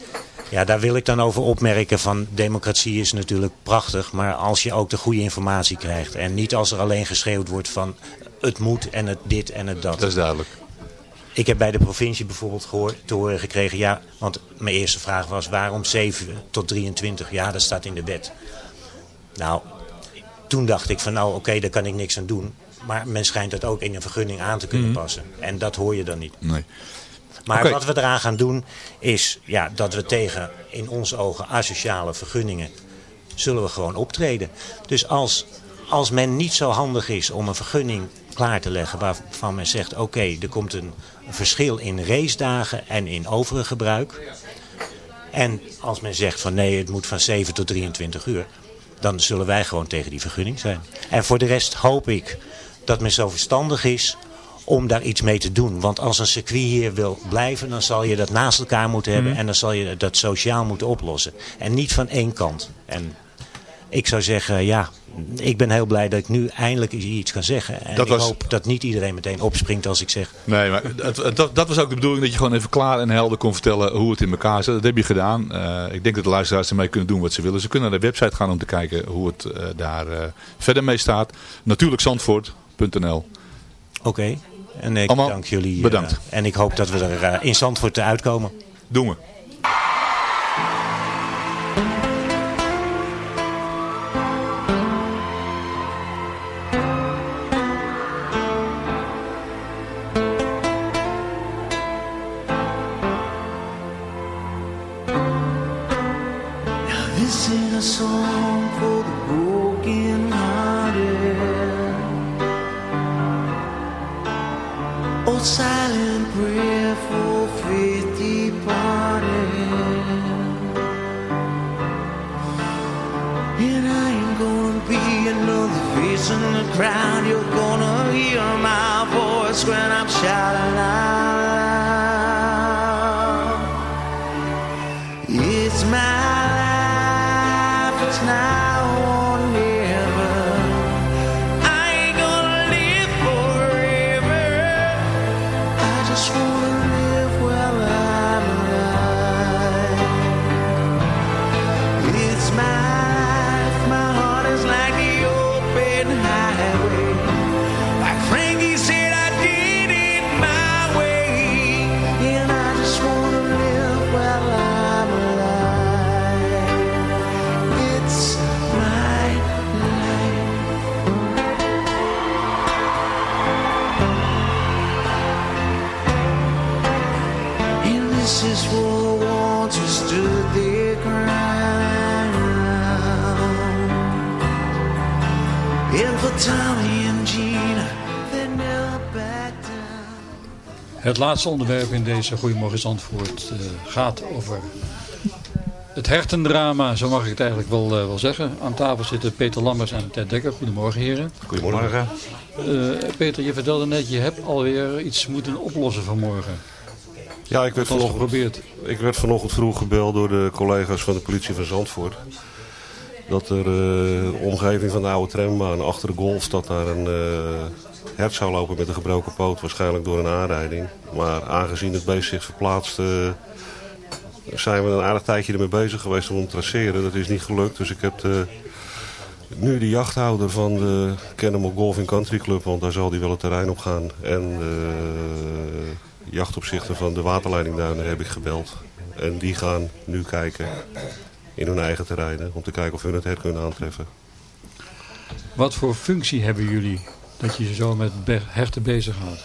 ja, daar wil ik dan over opmerken van democratie is natuurlijk prachtig. Maar als je ook de goede informatie krijgt. En niet als er alleen geschreeuwd wordt van het moet en het dit en het dat. Dat is duidelijk. Ik heb bij de provincie bijvoorbeeld gehoor, te horen gekregen, ja, want mijn eerste vraag was waarom 7 tot 23? Ja, dat staat in de wet. Nou, toen dacht ik van nou oké, daar kan ik niks aan doen. Maar men schijnt dat ook in een vergunning aan te kunnen Mhm. passen. En dat hoor je dan niet. Nee. Maar wat we eraan gaan doen is ja, dat we tegen in onze ogen asociale vergunningen zullen we gewoon optreden. Dus als, als men niet zo handig is om een vergunning klaar te leggen waarvan men zegt oké, er komt een verschil in racedagen en in overig gebruik. En als men zegt van nee, het moet van 7 tot 23 uur, dan zullen wij gewoon tegen die vergunning zijn. En voor de rest hoop ik dat men zo verstandig is om daar iets mee te doen. Want als een circuit hier wil blijven, dan zal je dat naast elkaar moeten hebben Mhm. en dan zal je dat sociaal moeten oplossen. En niet van één kant. En ik zou zeggen, ja, ik ben heel blij dat ik nu eindelijk iets kan zeggen. En Dat ik was- hoop dat niet iedereen meteen opspringt als ik zeg... Nee, maar dat, dat was ook de bedoeling dat je gewoon even klaar en helder kon vertellen hoe het in elkaar zit. Dat heb je gedaan. Eh, ik denk dat de luisteraars ermee kunnen doen wat ze willen. Ze kunnen naar de website gaan om te kijken hoe het eh, daar eh, verder mee staat. Natuurlijk zandvoort.nl Oké. En ik Allemaal dank jullie. eh, bedankt. en ik hoop dat we er eh, in Zandvoort uitkomen. Doen we. Laatste onderwerp in deze Goedemorgen Zandvoort eh, gaat over het hertendrama, zo mag ik het eigenlijk wel, eh, wel zeggen. Aan tafel zitten Peter Lammers en Ted Dekker. Goedemorgen heren. Goedemorgen. Eh, Peter, je vertelde net, je hebt alweer iets moeten oplossen vanmorgen. Ja, ik werd, vanochtend, geprobeerd. ik werd vanochtend vroeg gebeld door de collega's van de politie van Zandvoort. Dat er eh, de omgeving van de oude trambaan achter de golf dat daar een eh hert zou lopen met een gebroken poot. Waarschijnlijk door een aanrijding. Maar aangezien het beest zich verplaatst, eh, zijn we een aardig tijdje ermee bezig geweest om te traceren. Dat is niet gelukt. Dus ik heb nu de jachthouder van de Cannibal Golf Country Club, want daar zal hij wel het terrein op gaan. En de jachtopzichter van de waterleidingduinen heb ik gebeld. En die gaan nu kijken in hun eigen terreinen om te kijken of hun het hert kunnen aantreffen. Wat voor functie hebben jullie dat je zo met herten bezig gaat?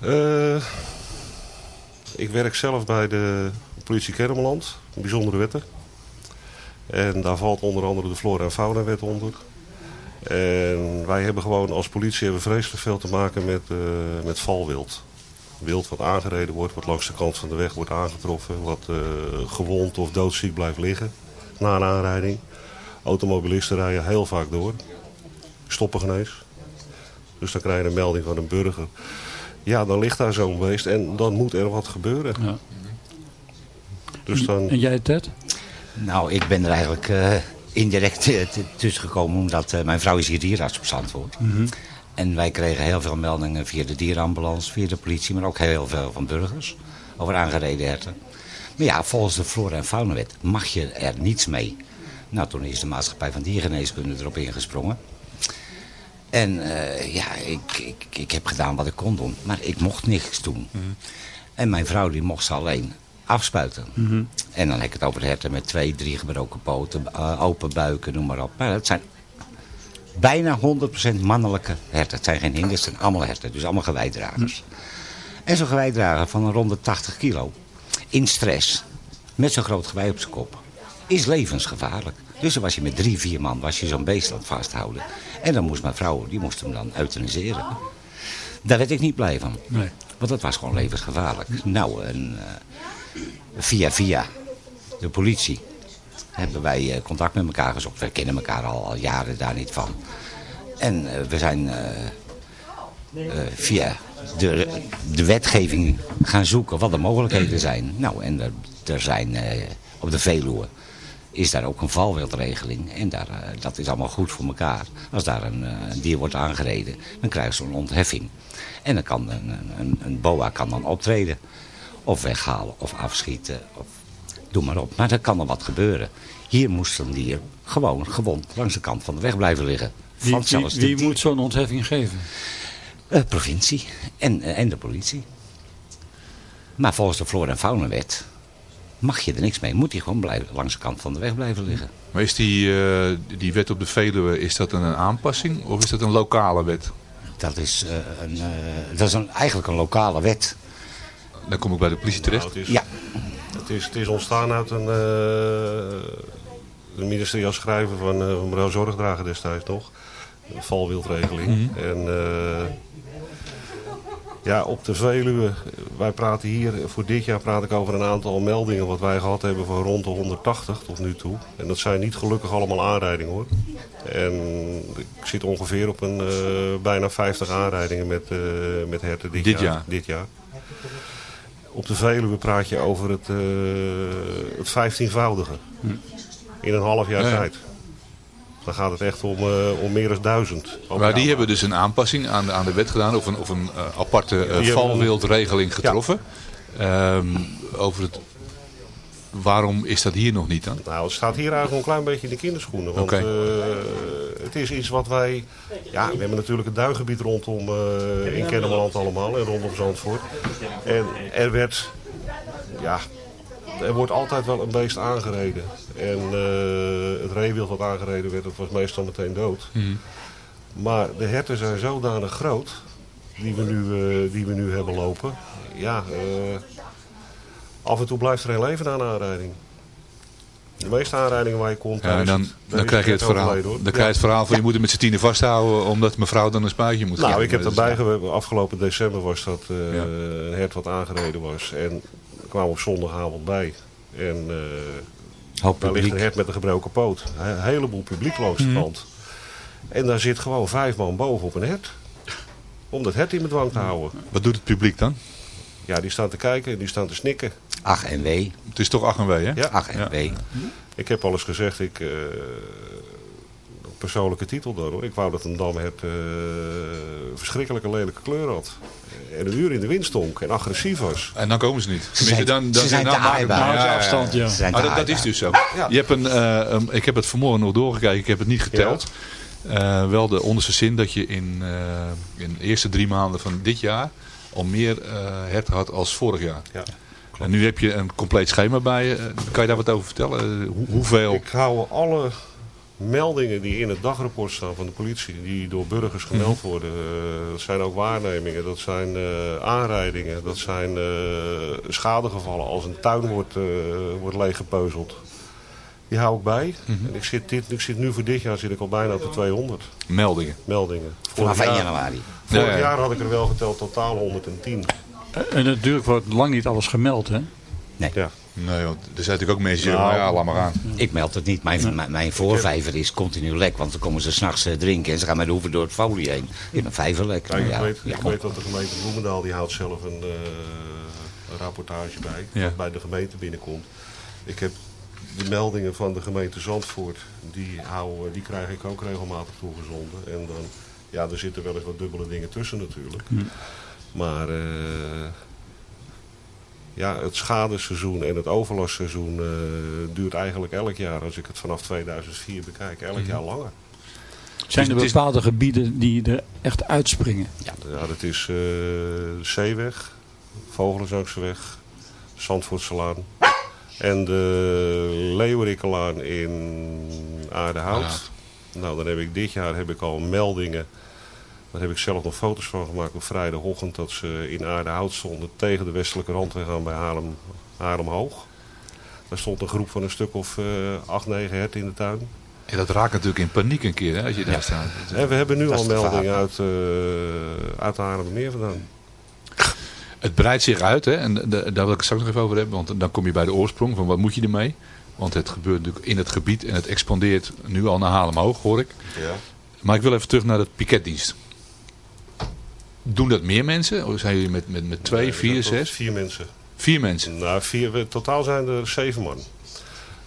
Eh, ik werk zelf bij de politie Kermeland, bijzondere wetten. En daar valt onder andere de flora- en faunawet onder. En wij hebben gewoon als politie hebben vreselijk veel te maken met, eh, met valwild. Wild wat aangereden wordt, wat langs de kant van de weg wordt aangetroffen. Wat eh, gewond of doodziek blijft liggen na een aanrijding. Automobilisten rijden heel vaak door. Stoppen geen eens. Dus dan krijg je een melding van een burger. Ja, dan ligt daar zo'n beest en dan moet er wat gebeuren. Ja. Dus dan... En jij Ted? Nou, ik ben er eigenlijk eh, indirect eh, tussen gekomen omdat eh, mijn vrouw is hier dierenarts op Zandvoort. Mhm. En wij kregen heel veel meldingen via de dierenambulance, via de politie, maar ook heel veel van burgers over aangereden herten. Maar ja, volgens de flora- en faunawet mag je er niets mee. Nou, toen is de maatschappij van diergeneeskunde erop ingesprongen. En eh, ja, ik, ik, ik heb gedaan wat ik kon doen, maar ik mocht niks doen. En mijn vrouw die mocht ze alleen afspuiten. Mhm. En dan heb ik het over herten met twee, drie gebroken poten, eh, open buiken, noem maar op. Maar het zijn bijna 100% mannelijke herten. Het zijn geen hinders, het zijn allemaal herten, dus allemaal geweiddragers. En zo'n geweiddrager van een ronde 80 kilo, in stress, met zo'n groot gewei op zijn kop, is levensgevaarlijk. Dus dan was je met drie, vier man was je zo'n beest aan het vasthouden. En dan moest mijn vrouw, die moest hem dan euthaniseren. Daar werd ik niet blij van. Nee. Want dat was gewoon levensgevaarlijk. Nou, en, eh, via via de politie hebben wij eh, contact met elkaar gezocht. We kennen elkaar al, al jaren daar niet van. En eh, we zijn eh, via de, de wetgeving gaan zoeken wat de mogelijkheden zijn. Nou, en er, er zijn op de Veluwe is daar ook een valwildregeling. En daar, dat is allemaal goed voor elkaar. Als daar een, dier wordt aangereden, dan krijgt ze een ontheffing. En dan kan een, een, een boa kan dan optreden. Of weghalen, of afschieten, of doe maar op. Maar er kan er wat gebeuren. Hier moest een dier gewoon gewond langs de kant van de weg blijven liggen. Wie, Van wie, wie moet zo'n ontheffing geven? Eh, provincie en, eh, en de politie. Maar volgens de flora- en faunawet mag je er niks mee. Moet hij gewoon blijven, langs de kant van de weg blijven liggen. Maar is die, eh, die wet op de Veluwe, is dat een aanpassing of is dat een lokale wet? Dat is, eh, een, eh, dat is een, eigenlijk een lokale wet. Dan kom ik bij de politie terecht. Nou, het, is, Ja. het, is, het is ontstaan uit een, eh een ministerieel schrijven van, eh van mevrouw Zorgdrager destijds nog. Een valwildregeling. Mhm. En eh, ja, op de Veluwe, wij praten hier, voor dit jaar praat ik over een aantal meldingen wat wij gehad hebben van rond de 180 tot nu toe. En dat zijn niet gelukkig allemaal aanrijdingen hoor. En ik zit ongeveer op een eh, bijna 50 aanrijdingen met, eh, met herten dit, Dit jaar. jaar. Dit jaar. Op de Veluwe praat je over het, eh het vijftienvoudige. In een half jaar Ja, ja. tijd. Dan gaat het echt om, eh, om meer dan duizend. Maar die hebben dus een aanpassing aan de, aan de wet gedaan of een, of een eh, aparte een- valwildregeling getroffen. Ehm, over het, waarom is dat hier nog niet dan? Nou, het staat hier eigenlijk een klein beetje in de kinderschoenen. Want eh, het is iets wat wij... Ja, we hebben natuurlijk het duingebied rondom eh, in Kennemerland allemaal en rondom Zandvoort. En er werd... Ja, er wordt altijd wel een beest aangereden. En eh, het reewild wat aangereden werd, dat was meestal meteen dood. Maar de herten zijn zodanig groot, die we nu, die we nu hebben lopen. Ja, af en toe blijft er een leven aan aanrijding. De meeste aanrijdingen waar je komt, Ja, en dan, het- dan krijg je het verhaal. Dan krijg je het verhaal van je moet het met z'n tienen vasthouden omdat mevrouw dan een spuitje moet Nou, ik heb Dat erbij gewerkt. Afgelopen december was dat eh, een hert wat aangereden was. En er kwam op zondagavond bij. En Hoop daar ligt een hert met een gebroken poot. Een heleboel publiek langs de Mhm. kant. En daar zit gewoon vijf man boven op een hert. Om dat hert in bedwang te houden. Wat doet het publiek dan? Ja, die staan te kijken en die staan te snikken. Ach en wee. Het is toch ach en wee, hè? Ja. Ach en wee. Ik heb al eens gezegd, ik, eh, op persoonlijke titel dan hoor. Ik wou dat een damhert eh verschrikkelijke lelijke kleur had. En een uur in de wind stonk en agressief was. En dan komen ze niet. Ze zijn- dan, dan, ze zijn dan. Ja, ja. afstand, ja. Ze zijn Maar te dat, dat is dus zo. Ja. Je hebt een, eh, een- ik heb het vanmorgen nog doorgekeken, ik heb het niet geteld. Eh, wel de onderste zin dat je in, eh, in de eerste drie maanden van dit jaar al meer eh herten had als vorig jaar. Ja. En nu heb je een compleet schema bij je. Kan je daar wat over vertellen? Eh, hoe- hoeveel? Ik hou alle meldingen die in het dagrapport staan van de politie, die door burgers gemeld Mhm. worden. eh, dat zijn ook waarnemingen, dat zijn eh, aanrijdingen, dat zijn eh, schadegevallen als een tuin wordt, wordt leeggepeuzeld. Die hou ik bij. Mhm. En ik zit, dit, ik zit nu voor dit jaar zit ik al bijna op de 200 Meldingen. meldingen. Vanaf Vorig 1 jaar- januari. Vorig Ja, ja. jaar had ik er wel geteld totaal 110. En natuurlijk wordt lang niet alles gemeld, hè? Nee. Ja. Nee, want er zijn natuurlijk ook mensen die Nou, zeggen, ja, laat maar aan. Ik meld het niet. Mijn, mijn, mijn voorvijver is continu lek. Want dan komen ze s'nachts uh, drinken en ze gaan met de hoeven door het folie heen. Ik ben vijver lek. Ja, ik, weet, ja, ik weet dat de gemeente Bloemendaal die houdt zelf een, eh, een rapportage bij. Wat bij de gemeente binnenkomt. Ik heb de meldingen van de gemeente Zandvoort. Die, hou, die krijg ik ook regelmatig toegezonden. En dan, ja, er zitten wel eens wat dubbele dingen tussen natuurlijk. Hm. Maar eh, ja, het schadeseizoen en het overlastseizoen eh, duurt eigenlijk elk jaar. Als ik het vanaf 2004 bekijk, elk Mhm. jaar langer. Zijn er Dus is- bepaalde gebieden die er echt uitspringen? Ja, dat is eh, de Zeeweg, Vogelenzaakseweg, Zandvoortselaan en de Leeuwerikkelaan in Aardehout. Nou, dan heb ik dit jaar heb ik al meldingen. Daar heb ik zelf nog foto's van gemaakt op vrijdagochtend dat ze in Aardehout stonden tegen de westelijke randweg aan bij Haarlem, Haarlem Hoog. Daar stond een groep van een stuk of eh, acht, negen herten in de tuin. En dat raakt natuurlijk in paniek een keer, hè, als je daar staat. En we hebben nu al meldingen uit, eh uit de Haarlemmermeer vandaan. Het breidt zich uit, hè, en daar wil ik het straks nog even over hebben, want dan kom je bij de oorsprong van wat moet je ermee. Want het gebeurt natuurlijk in het gebied en het expandeert nu al naar Haarlem Hoog, hoor ik. Ja. Maar ik wil even terug naar de piketdienst. Doen dat meer mensen? Of zijn jullie met, met, met twee, Nee, vier, zes? Vier mensen. Vier mensen? Nou, vier, we- totaal zijn er zeven man.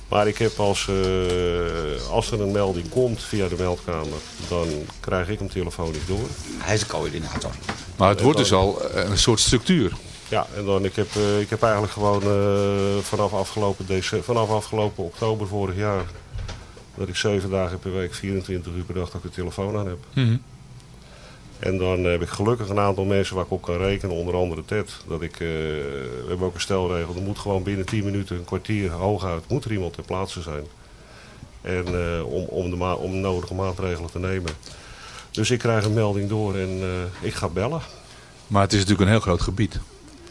Maar ik heb als, eh, als er een melding komt via de meldkamer, dan krijg ik hem telefonisch door. Hij is een coördinator. Maar het En wordt dan- dus al eh, een soort structuur. Ja, en dan ik heb, eh, ik heb eigenlijk gewoon vanaf, afgelopen dece- vanaf afgelopen oktober vorig jaar, dat ik zeven dagen per week, 24 uur per dag, dat ik de telefoon aan heb. Mhm. En dan heb ik gelukkig een aantal mensen waar ik op kan rekenen, onder andere Ted. Dat ik, eh, we hebben ook een stelregel, er moet gewoon binnen 10 minuten, een kwartier hooguit, moet er iemand ter plaatse zijn. En eh, om, om, de ma- om nodige maatregelen te nemen. Dus ik krijg een melding door en eh, ik ga bellen. Maar het is natuurlijk een heel groot gebied.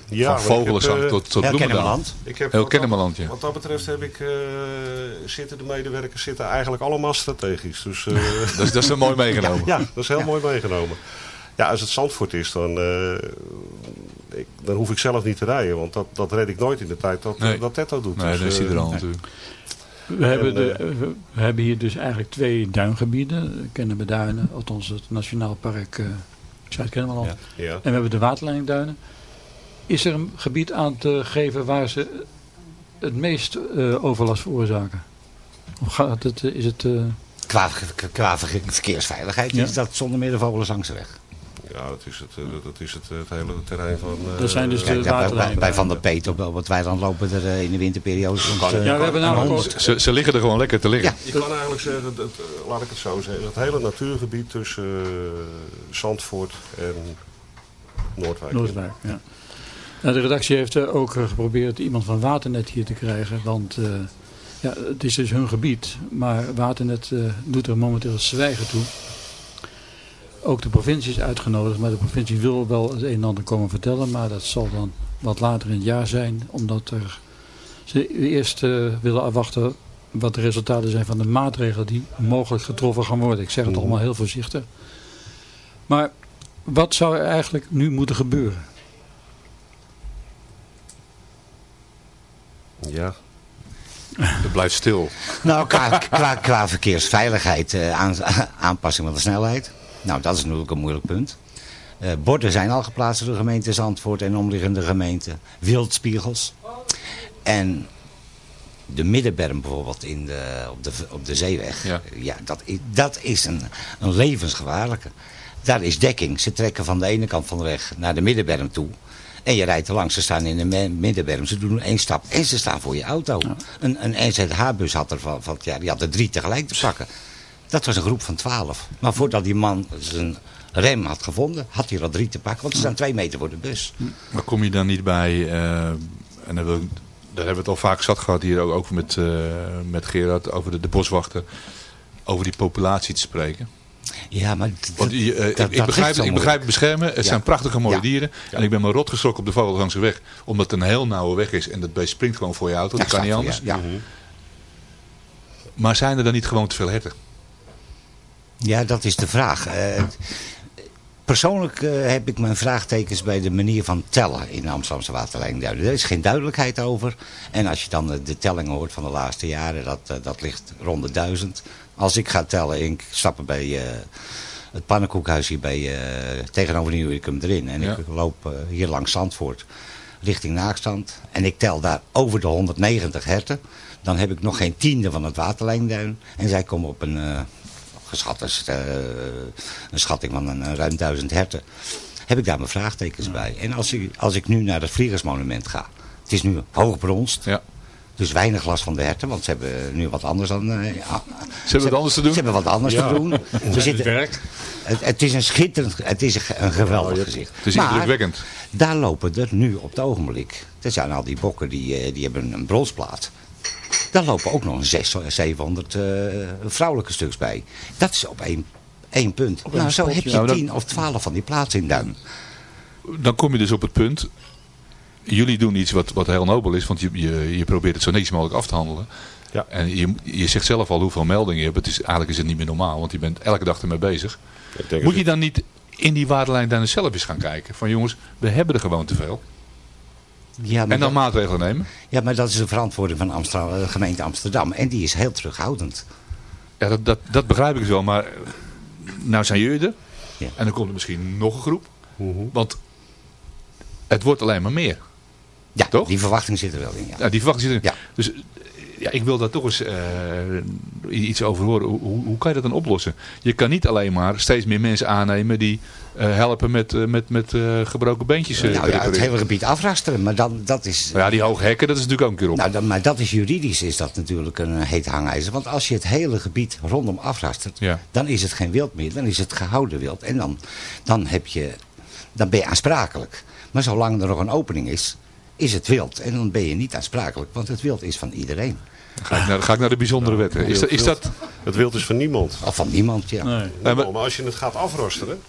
Ja, Van heb, Vogelenzang eh, tot, tot Heel Bloemendaal. Kennemerland. Ik heb Heel wat Kennemerland, ja. Wat dat betreft heb ik, eh, zitten de medewerkers zitten eigenlijk allemaal strategisch. Dus, eh, Dat is- dat is wel mooi meegenomen. Ja, dat is heel mooi meegenomen. Ja, als het Zandvoort is, dan, eh, ik, dan hoef ik zelf niet te rijden. Want dat, dat red ik nooit in de tijd dat, Nee. dat Tetto doet. Nee, Dus, dat is hij er al natuurlijk. We hebben, En, de, we hebben hier dus eigenlijk twee duingebieden. Kennemerduinen, althans het Nationaal Park eh Zuid-Kennemerland. Ja. Ja. En we hebben de waterleidingduinen. Is er een gebied aan te geven waar ze het meest eh, overlast veroorzaken? Of gaat het, eh, is het... eh, Qua, qua ver- verkeersveiligheid Ja. is dat zonder meer de Vogelenzangsteweg. Ja, dat is het, dat is het, het hele terrein van... eh, Dat zijn dus de ja, bij, bij, waterlijnen. bij Van der Peet op wat wij dan lopen er in de winterperiode. soms, Ja, we hebben een namelijk honderd. Ze, ze liggen er gewoon lekker te liggen. Je kan eigenlijk zeggen, dat, laat ik het zo zeggen, het hele natuurgebied tussen Zandvoort en Noordwijk. Noordwijk, ja. Nou, de redactie heeft eh, ook eh, geprobeerd iemand van Waternet hier te krijgen. Want eh, ja, het is dus hun gebied. Maar Waternet doet er momenteel zwijgen toe. Ook de provincie is uitgenodigd. Maar de provincie wil wel het een en ander komen vertellen. Maar dat zal dan wat later in het jaar zijn. Omdat er, ze eerst willen afwachten wat de resultaten zijn van de maatregelen die mogelijk getroffen gaan worden. Ik zeg het allemaal heel voorzichtig. Maar wat zou er eigenlijk nu moeten gebeuren? Ja. Het blijft stil. Nou, qua, qua, qua verkeersveiligheid, eh, aan, aanpassing van de snelheid. Nou, dat is natuurlijk een moeilijk punt. Eh, borden zijn al geplaatst door de gemeente Zandvoort en omliggende gemeenten. Wildspiegels. En de middenberm bijvoorbeeld in de, op, de, op de zeeweg. Ja. dat, is, dat is een, een levensgevaarlijke. Daar is dekking. Ze trekken van de ene kant van de weg naar de middenberm toe. En je rijdt er langs, ze staan in de middenberm, ze doen één stap en ze staan voor je auto. Een, een NZH-bus had er van, van jaar, die had er drie tegelijk te pakken. Dat was een groep van twaalf. Maar voordat die man zijn rem had gevonden, had hij er al drie te pakken. Want ze staan twee meter voor de bus. Maar kom je dan niet bij, eh, en dan wil ik, daar hebben we het al vaak zat gehad hier ook over met, eh, met Gerard, over de, de boswachten, over die populatie te spreken. Ja, maar Want eh, dat- ik, dat begrijp, ik begrijp moeilijk. beschermen. Het Ja. zijn prachtige mooie Ja. dieren. En ik ben maar rot geschrokken op de Vogelgangse weg. Omdat het een heel nauwe weg is. En dat beest springt gewoon voor je auto. Dat kan niet anders. ja. Ja. Maar zijn er dan niet gewoon te veel herten? Ja, dat is de vraag. Eh, persoonlijk eh, heb ik mijn vraagtekens bij de manier van tellen in de Amsterdamse waterleidingduinen. Er is geen duidelijkheid over. En als je dan de telling hoort van de laatste jaren, dat, dat ligt rond de duizend. Als ik ga tellen, ik stap bij eh, het pannenkoekhuis hier bij, eh, tegenover Nieuwicum erin. En ik loop eh, hier langs Zandvoort richting Naakstand. En ik tel daar over de 190 herten. Dan heb ik nog geen tiende van het waterlijnduin. En zij komen op een, geschat is, een schatting van een, een ruim duizend herten. Heb ik daar mijn vraagtekens bij. En als ik, als ik nu naar het Vliegersmonument ga. Het is nu hoogbronst. Ja. Dus weinig last van de herten, want ze hebben nu wat anders dan... eh, ja, Ze hebben wat anders te doen? Ze hebben wat anders Ja. te doen. Ze het zitten, werkt. Het, het is een schitterend, het is een, ge- een geweldig gezicht. Het is Maar indrukwekkend. Daar lopen er nu op het ogenblik, er zijn al die bokken die, eh, die hebben een bronsplaat. Daar lopen ook nog een 600, 700 eh, vrouwelijke stuks bij. Dat is op één, één punt. Op nou, zo spot, heb je. Nou, dat- 10 of 12 van die plaatsen in Duin. Dan kom je dus op het punt. Jullie doen iets wat, wat heel nobel is. Want je, je, je probeert het zo netjes mogelijk af te handelen. Ja. En je, je zegt zelf al hoeveel meldingen je hebt. Het is, eigenlijk is het niet meer normaal. Want je bent elke dag ermee bezig. Moet je dan niet in die waterlijn daar zelf eens gaan kijken? Van jongens, we hebben er gewoon te veel. Ja, en dan dat- maatregelen nemen? Ja, maar dat is de verantwoording van Amsterdam, de gemeente Amsterdam. En die is heel terughoudend. Ja, dat, dat, dat begrijp ik dus wel. Maar nou zijn jullie er. En dan komt er misschien nog een groep. Want het wordt alleen maar meer. Ja, Toch? die verwachting zit er wel in. Ja. Ja, die verwachting zit erin. Dus ja, ik wil daar toch eens eh, iets over horen. Hoe, hoe, kan je dat dan oplossen? Je kan niet alleen maar steeds meer mensen aannemen die eh, helpen met, eh, met, met gebroken beentjes. nou ja, het hele gebied afrasteren, maar dan, dat is... Ja, die hoge hekken, dat is natuurlijk ook een keer op. Nou, dan, maar dat is juridisch is dat natuurlijk een heet hangijzer. Want als je het hele gebied rondom afrastert, Ja. dan is het geen wild meer. Dan is het gehouden wild. En dan, dan, heb je, dan ben je aansprakelijk. Maar zolang er nog een opening is, is het wild. En dan ben je niet aansprakelijk, want het wild is van iedereen. Ga ik naar, ga ik naar de bijzondere wetten. Is, dat- is dat... Het wild is van niemand. Of van niemand, ja. Nee. Nee, maar, maar als je het gaat afrosteren...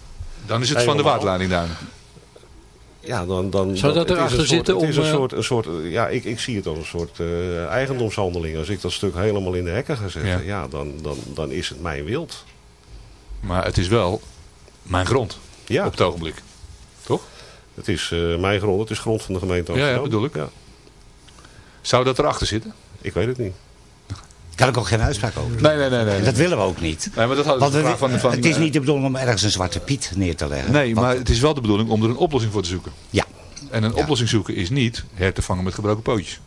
Dan is het van de helemaal, waterleidingduinen. Ja, dan... dan Zou dat dan- het is erachter een soort- zitten Het is om, een eh, soort... Een soort eh, ja, ik, ik zie het als een soort eh, eigendomshandeling. Als ik dat stuk helemaal in de hekken ga zetten, Ja. ja, dan, dan, dan is het mijn wild. Maar het is wel mijn grond. Ja. Op het ogenblik. Toch? Het is eh, mijn grond, het is grond van de gemeente Ja, ja, Amsterdam. bedoel ik. Ja. Zou dat erachter zitten? Ik weet het niet. Daar kan ik ook geen uitspraak over. Nee, nee, nee. nee. Dat willen we ook niet. Nee, maar dat Want we- van, van, het is niet de bedoeling om ergens een zwarte piet neer te leggen. Nee, maar het is wel de bedoeling om er een oplossing voor te zoeken. Ja. En een oplossing zoeken is niet her te vangen met gebroken pootjes.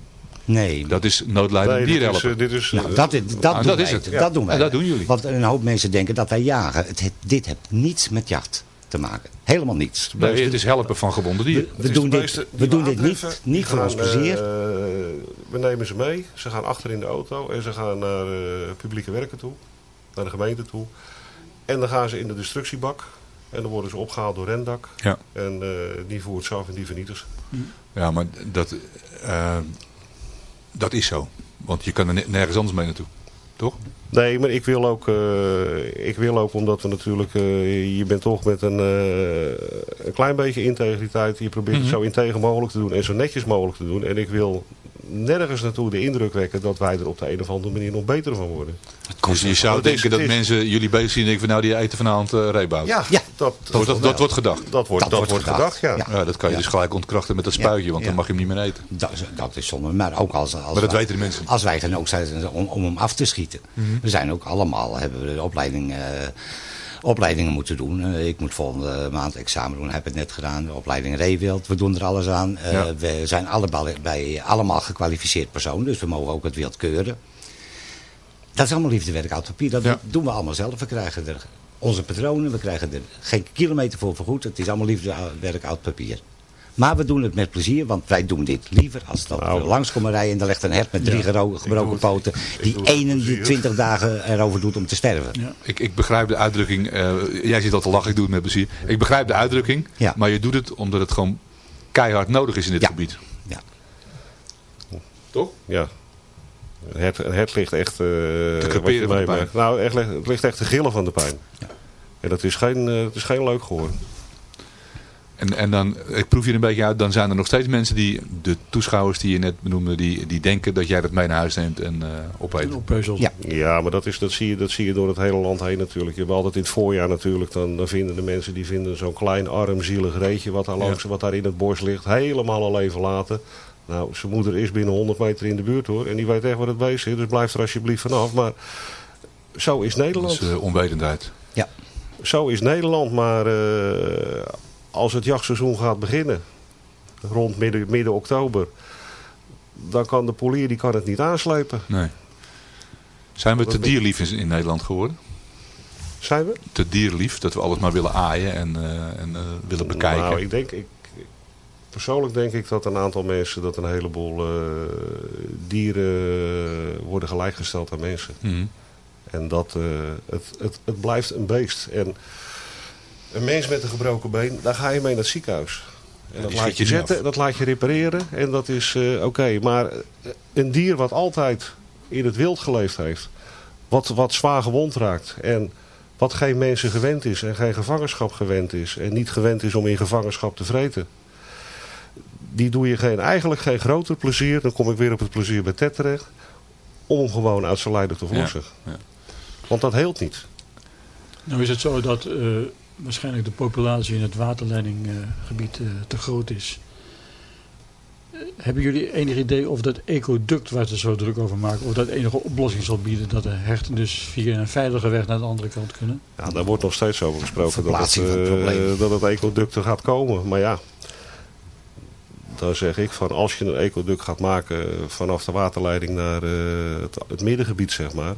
Nee. Dat is noodlijdend Nee, dit dieren is, helpen. eh, dit is, Nou, eh, dat, is- dat, Ah, doen dat is het. Dat doen wij. En dat doen jullie. Want een hoop mensen denken dat wij jagen. Het- dit heeft niets met jacht te maken. Helemaal niets. Nee, het is helpen van gebonden dieren. We doen de dit, we doen dit niet, niet voor gaan, ons plezier. eh, we nemen ze mee. Ze gaan achter in de auto en ze gaan naar eh, publieke werken toe. Naar de gemeente toe. En dan gaan ze in de destructiebak. En dan worden ze opgehaald door Rendak. Ja. En eh, die voert ze af en die vernietigt ze. Ja, maar dat, dat is zo. Want je kan er ne- nergens anders mee naartoe. Toch? Nee, maar ik wil ook, eh, ik wil ook omdat we natuurlijk, eh, je bent toch met een, eh, een klein beetje integriteit. Je probeert Mhm. het zo integer mogelijk te doen en zo netjes mogelijk te doen. En ik wil nergens naartoe de indruk wekken dat wij er op de een of andere manier nog beter van worden. Dus je zou is- denken dat mensen jullie bezig zien en denken van nou die eten vanavond uh, reebout. Ja, Ja. Dat, Dat, dat, dat wordt gedacht. dat wordt, dat wordt gedacht, ja. Ja. Ja, dat kan je dus gelijk ontkrachten met dat spuitje, want Ja. dan mag je hem niet meer eten. Dat, is- dat is zonde. Maar ook als, als, Maar dat wij, weten de mensen. als wij genoeg zijn om, om hem af te schieten. Mhm. We zijn ook allemaal, hebben we de opleiding, eh, opleidingen moeten doen. Eh, ik moet volgende maand examen doen, heb het net gedaan. De opleiding Reewild, we doen er alles aan. Eh. We zijn allebei bij allemaal gekwalificeerd persoon, dus we mogen ook het wild keuren. Dat is allemaal liefdewerk uit papier. Dat Ja. doen we allemaal zelf. We krijgen er onze patronen, we krijgen er geen kilometer voor vergoed. Het is allemaal liefdewerk uit papier. Maar we doen het met plezier, want wij doen dit liever als dat Nou. we langskomen rijden en dan ligt een hert met drie Ja. gebroken poten. Die doe het met ene die plezier. twintig dagen erover doet om te sterven. Ja. Ik, ik begrijp de uitdrukking, eh, jij zit al te lachen, ik doe het met plezier. Ik begrijp de uitdrukking, Ja. maar je doet het omdat het gewoon keihard nodig is in dit Ja. gebied. Ja. Toch? Ja. Het, het ligt echt... eh creperen je van de meemaakt. Nou, echt, het ligt echt te gillen van de pijn. En dat is geen, eh, het is geen leuk geworden. En, en dan, ik proef je een beetje uit, dan zijn er nog steeds mensen die, de toeschouwers die je net benoemde, die, die denken dat jij dat mee naar huis neemt en eh opeet. Oppeuzelt. Ja. Ja, maar dat, is, dat, zie je, dat zie je door het hele land heen natuurlijk. Je hebt altijd in het voorjaar natuurlijk, dan, dan vinden de mensen die vinden zo'n klein arm zielig reetje wat daar, langs, wat daar in het bos ligt, helemaal alleen verlaten. Nou, zijn moeder is binnen 100 meter in de buurt hoor. En die weet echt wat het beest is, dus blijf er alsjeblieft vanaf. Maar zo is Dat Nederland. is eh, onwetendheid. Ja. Zo is Nederland, maar eh, als het jachtseizoen gaat beginnen, rond midden, midden oktober, dan kan de polier die kan het niet aanslepen. Nee. Zijn we te dierlief in, in Nederland geworden? Zijn we? Te dierlief, dat we alles maar willen aaien en, eh, en eh, willen bekijken. Nou, ik denk, ik, persoonlijk denk ik dat een aantal mensen, dat een heleboel eh, dieren worden gelijkgesteld aan mensen. Mhm. En dat, het, het, het blijft een beest. En een mens met een gebroken been, daar ga je mee naar het ziekenhuis. En dat laat je zetten, af. dat laat je repareren en dat is eh, oké. Maar eh, een dier wat altijd in het wild geleefd heeft, wat, wat zwaar gewond raakt en wat geen mensen gewend is en geen gevangenschap gewend is en niet gewend is om in gevangenschap te vreten. Die doe je geen, eigenlijk geen groter plezier, dan kom ik weer op het plezier bij Ted terecht, om hem gewoon uit zijn lijden te verlossen. Ja, ja. Want dat heelt niet. Nou is het zo dat eh, waarschijnlijk de populatie in het waterleidinggebied eh, te groot is. Eh, hebben jullie enig idee of dat ecoduct waar ze zo druk over maken, of dat enige oplossing zal bieden dat de herten dus via een veilige weg naar de andere kant kunnen? Ja, daar wordt nog steeds over gesproken dat het, het eh, dat het ecoduct er gaat komen. Maar ja, dan zeg ik van als je een ecoduct gaat maken vanaf de waterleiding naar eh, het, het middengebied, zeg maar.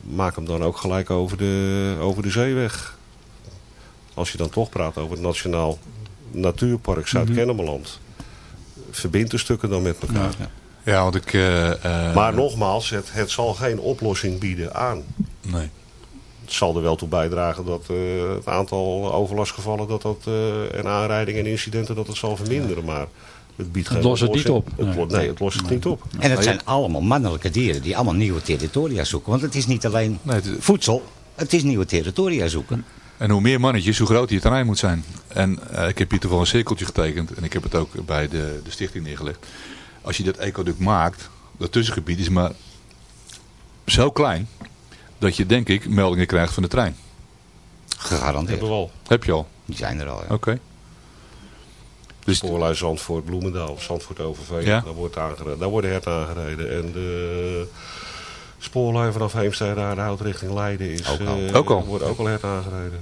Maak hem dan ook gelijk over de, over de zeeweg. Als je dan toch praat over het Nationaal Natuurpark Zuid-Kennemerland. Verbind de stukken dan met elkaar. Ja, want ik... eh, eh, Maar nogmaals, het, het zal geen oplossing bieden aan. Nee. Het zal er wel toe bijdragen dat eh, het aantal overlastgevallen dat dat, eh, en aanrijdingen en incidenten dat het zal verminderen. Maar het biedt Het geen lost het niet oplossing. op. Het nee, het lost het niet op. En het zijn allemaal mannelijke dieren die allemaal nieuwe territoria zoeken. Want het is niet alleen voedsel, het is nieuwe territoria zoeken. En hoe meer mannetjes, hoe groter je terrein moet zijn. En eh, ik heb hier toevallig een cirkeltje getekend. En ik heb het ook bij de, de stichting neergelegd. Als je dat ecoduct maakt, dat tussengebied is maar zo klein. Dat je denk ik meldingen krijgt van de trein. Gegarandeerd. Hebben we al. Heb je al? Die zijn er al, ja. Oké. Dus Spoorlijn Zandvoort, Bloemendaal, Zandvoort Overveen, Ja. daar, wordt aangereden, daar worden herten aangereden. En de spoorlijn vanaf Heemstede de Hout richting Leiden is, Ook al. eh, Ook al. wordt ook al herten aangereden.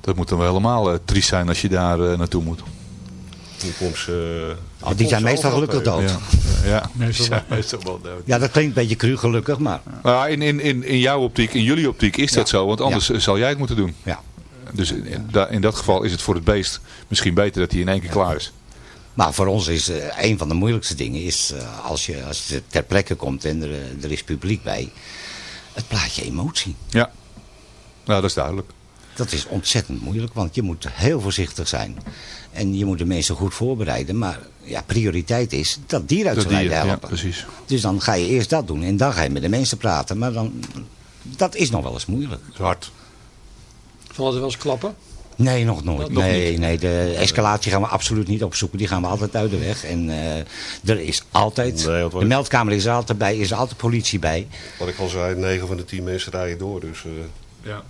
Dat moet dan wel helemaal eh, triest zijn als je daar eh, naartoe moet. Die, komt Oh, die zijn meestal gelukkig dood. Ja, ja. Meestal die zijn wel. meestal wel dood. Ja, dat klinkt een beetje cru gelukkig, maar... Nou, in, in, in, in jouw optiek, in jullie optiek is dat zo, want anders zal jij het moeten doen. Ja. Dus in dat geval is het voor het beest misschien beter dat hij in één keer klaar is. Maar voor ons is eh, een van de moeilijkste dingen is eh, als, je, als je ter plekke komt en er, eh, er is publiek bij. Het plaatje emotie. Ja, nou dat is duidelijk. Dat is ontzettend moeilijk, want je moet heel voorzichtig zijn. En je moet de mensen goed voorbereiden. Maar ja, prioriteit is dat dier uit zijn lijden dier, ja, helpen. precies. Dus dan ga je eerst dat doen en dan ga je met de mensen praten. Maar dan, dat is nog wel eens moeilijk. Is hard. Vallen er wel eens klappen? Nee, nog nooit. Dat nee, niet. nee, de escalatie gaan we absoluut niet opzoeken. Die gaan we altijd uit de weg. En eh, er is altijd, Nee, de meldkamer is er altijd bij, is er altijd politie bij. Wat ik al zei, 9 van de 10 mensen rijden door. Dus eh, Ja.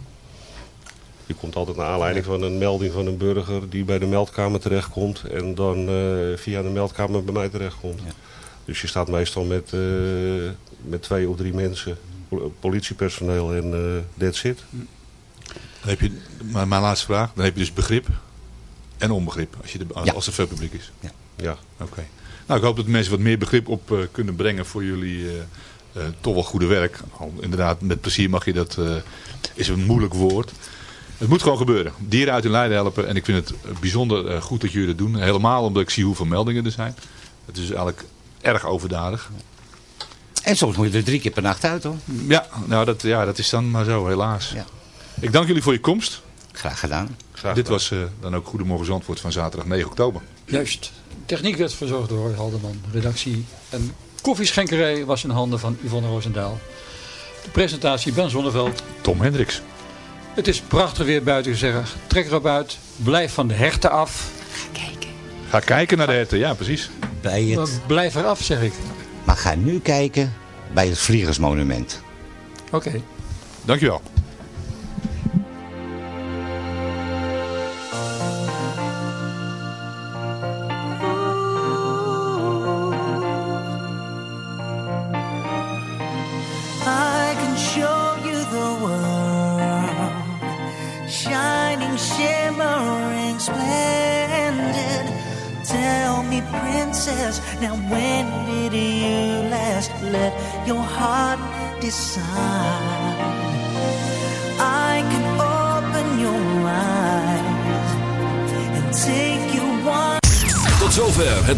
je komt altijd naar aanleiding van een melding van een burger die bij de meldkamer terechtkomt. En dan eh, via de meldkamer bij mij terechtkomt. Dus je staat meestal met, eh, met twee of drie mensen, pol- politiepersoneel en eh that's it. Dan heb je, maar mijn laatste vraag, dan heb je dus begrip en onbegrip als, je de, als, Ja. als er veel publiek is. Ja. Ja. Oké. Nou, ik hoop dat de mensen wat meer begrip op eh, kunnen brengen voor jullie eh, eh, toch wel goede werk. Al, inderdaad, met plezier mag je dat, eh, is een moeilijk woord. Het moet gewoon gebeuren. Dieren uit hun lijden helpen. En ik vind het bijzonder eh, goed dat jullie dat doen. Helemaal omdat ik zie hoeveel meldingen er zijn. Het is eigenlijk erg overdadig. En soms moet je er drie keer per nacht uit hoor. Ja, nou dat, ja, dat is dan maar zo, helaas. Ja. Ik dank jullie voor je komst. Graag gedaan. Graag Dit was eh, dan ook Goedemorgen Zandvoort van zaterdag 9 oktober. Juist. Techniek werd verzorgd door Roy Haldeman. Redactie en koffieschenkerij was in handen van Yvonne Roosendaal. De presentatie Ben Zonneveld. Tom Hendricks. Het is prachtig weer buiten gezegd. Trek erop uit. Blijf van de herten af. Ga kijken naar de herten, ja precies. Bij Maar het, Blijf eraf zeg ik. maar ga nu kijken bij het Vliegersmonument. Oké. Dankjewel.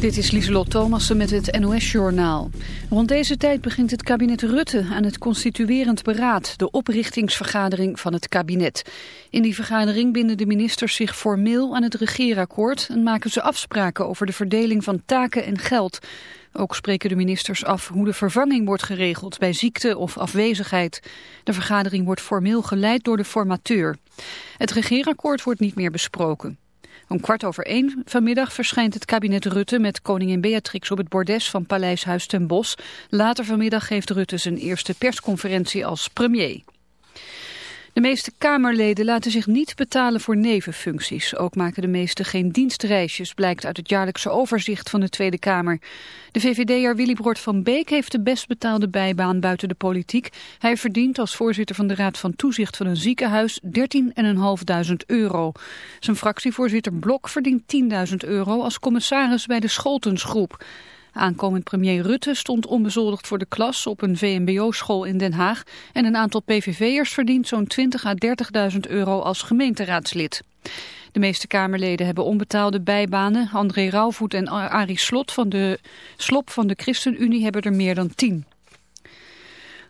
Dit is Lieselot Thomassen met het NOS-journaal. Rond deze tijd begint het kabinet Rutte aan het constituerend beraad, de oprichtingsvergadering van het kabinet. In die vergadering binden de ministers zich formeel aan het regeerakkoord en maken ze afspraken over de verdeling van taken en geld. Ook spreken de ministers af hoe de vervanging wordt geregeld bij ziekte of afwezigheid. De vergadering wordt formeel geleid door de formateur. Het regeerakkoord wordt niet meer besproken. Om kwart over één vanmiddag verschijnt het kabinet Rutte met koningin Beatrix op het bordes van Paleis Huis ten Bosch. Later vanmiddag geeft Rutte zijn eerste persconferentie als premier. De meeste Kamerleden laten zich niet betalen voor nevenfuncties. Ook maken de meesten geen dienstreisjes, blijkt uit het jaarlijkse overzicht van de Tweede Kamer. De VVD'er Willy Broert van Beek heeft de best betaalde bijbaan buiten de politiek. Hij verdient als voorzitter van de Raad van Toezicht van een ziekenhuis 13.500 euro. Zijn fractievoorzitter Blok verdient 10.000 euro als commissaris bij de Scholtensgroep. Aankomend premier Rutte stond onbezoldigd voor de klas op een VMBO-school in Den Haag. En een aantal PVV'ers verdient zo'n 20 à 30.000 euro als gemeenteraadslid. De meeste Kamerleden hebben onbetaalde bijbanen. André Rauwvoet en Arie Slot van de, Slop van de ChristenUnie hebben er meer dan 10.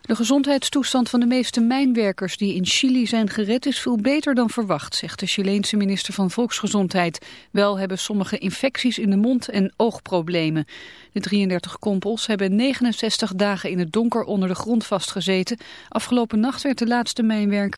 De gezondheidstoestand van de meeste mijnwerkers die in Chili zijn gered is veel beter dan verwacht, zegt de Chileense minister van Volksgezondheid. Wel hebben sommige infecties in de mond en oogproblemen. De 33 kompels hebben 69 dagen in het donker onder de grond vastgezeten. Afgelopen nacht werd de laatste mijnwerker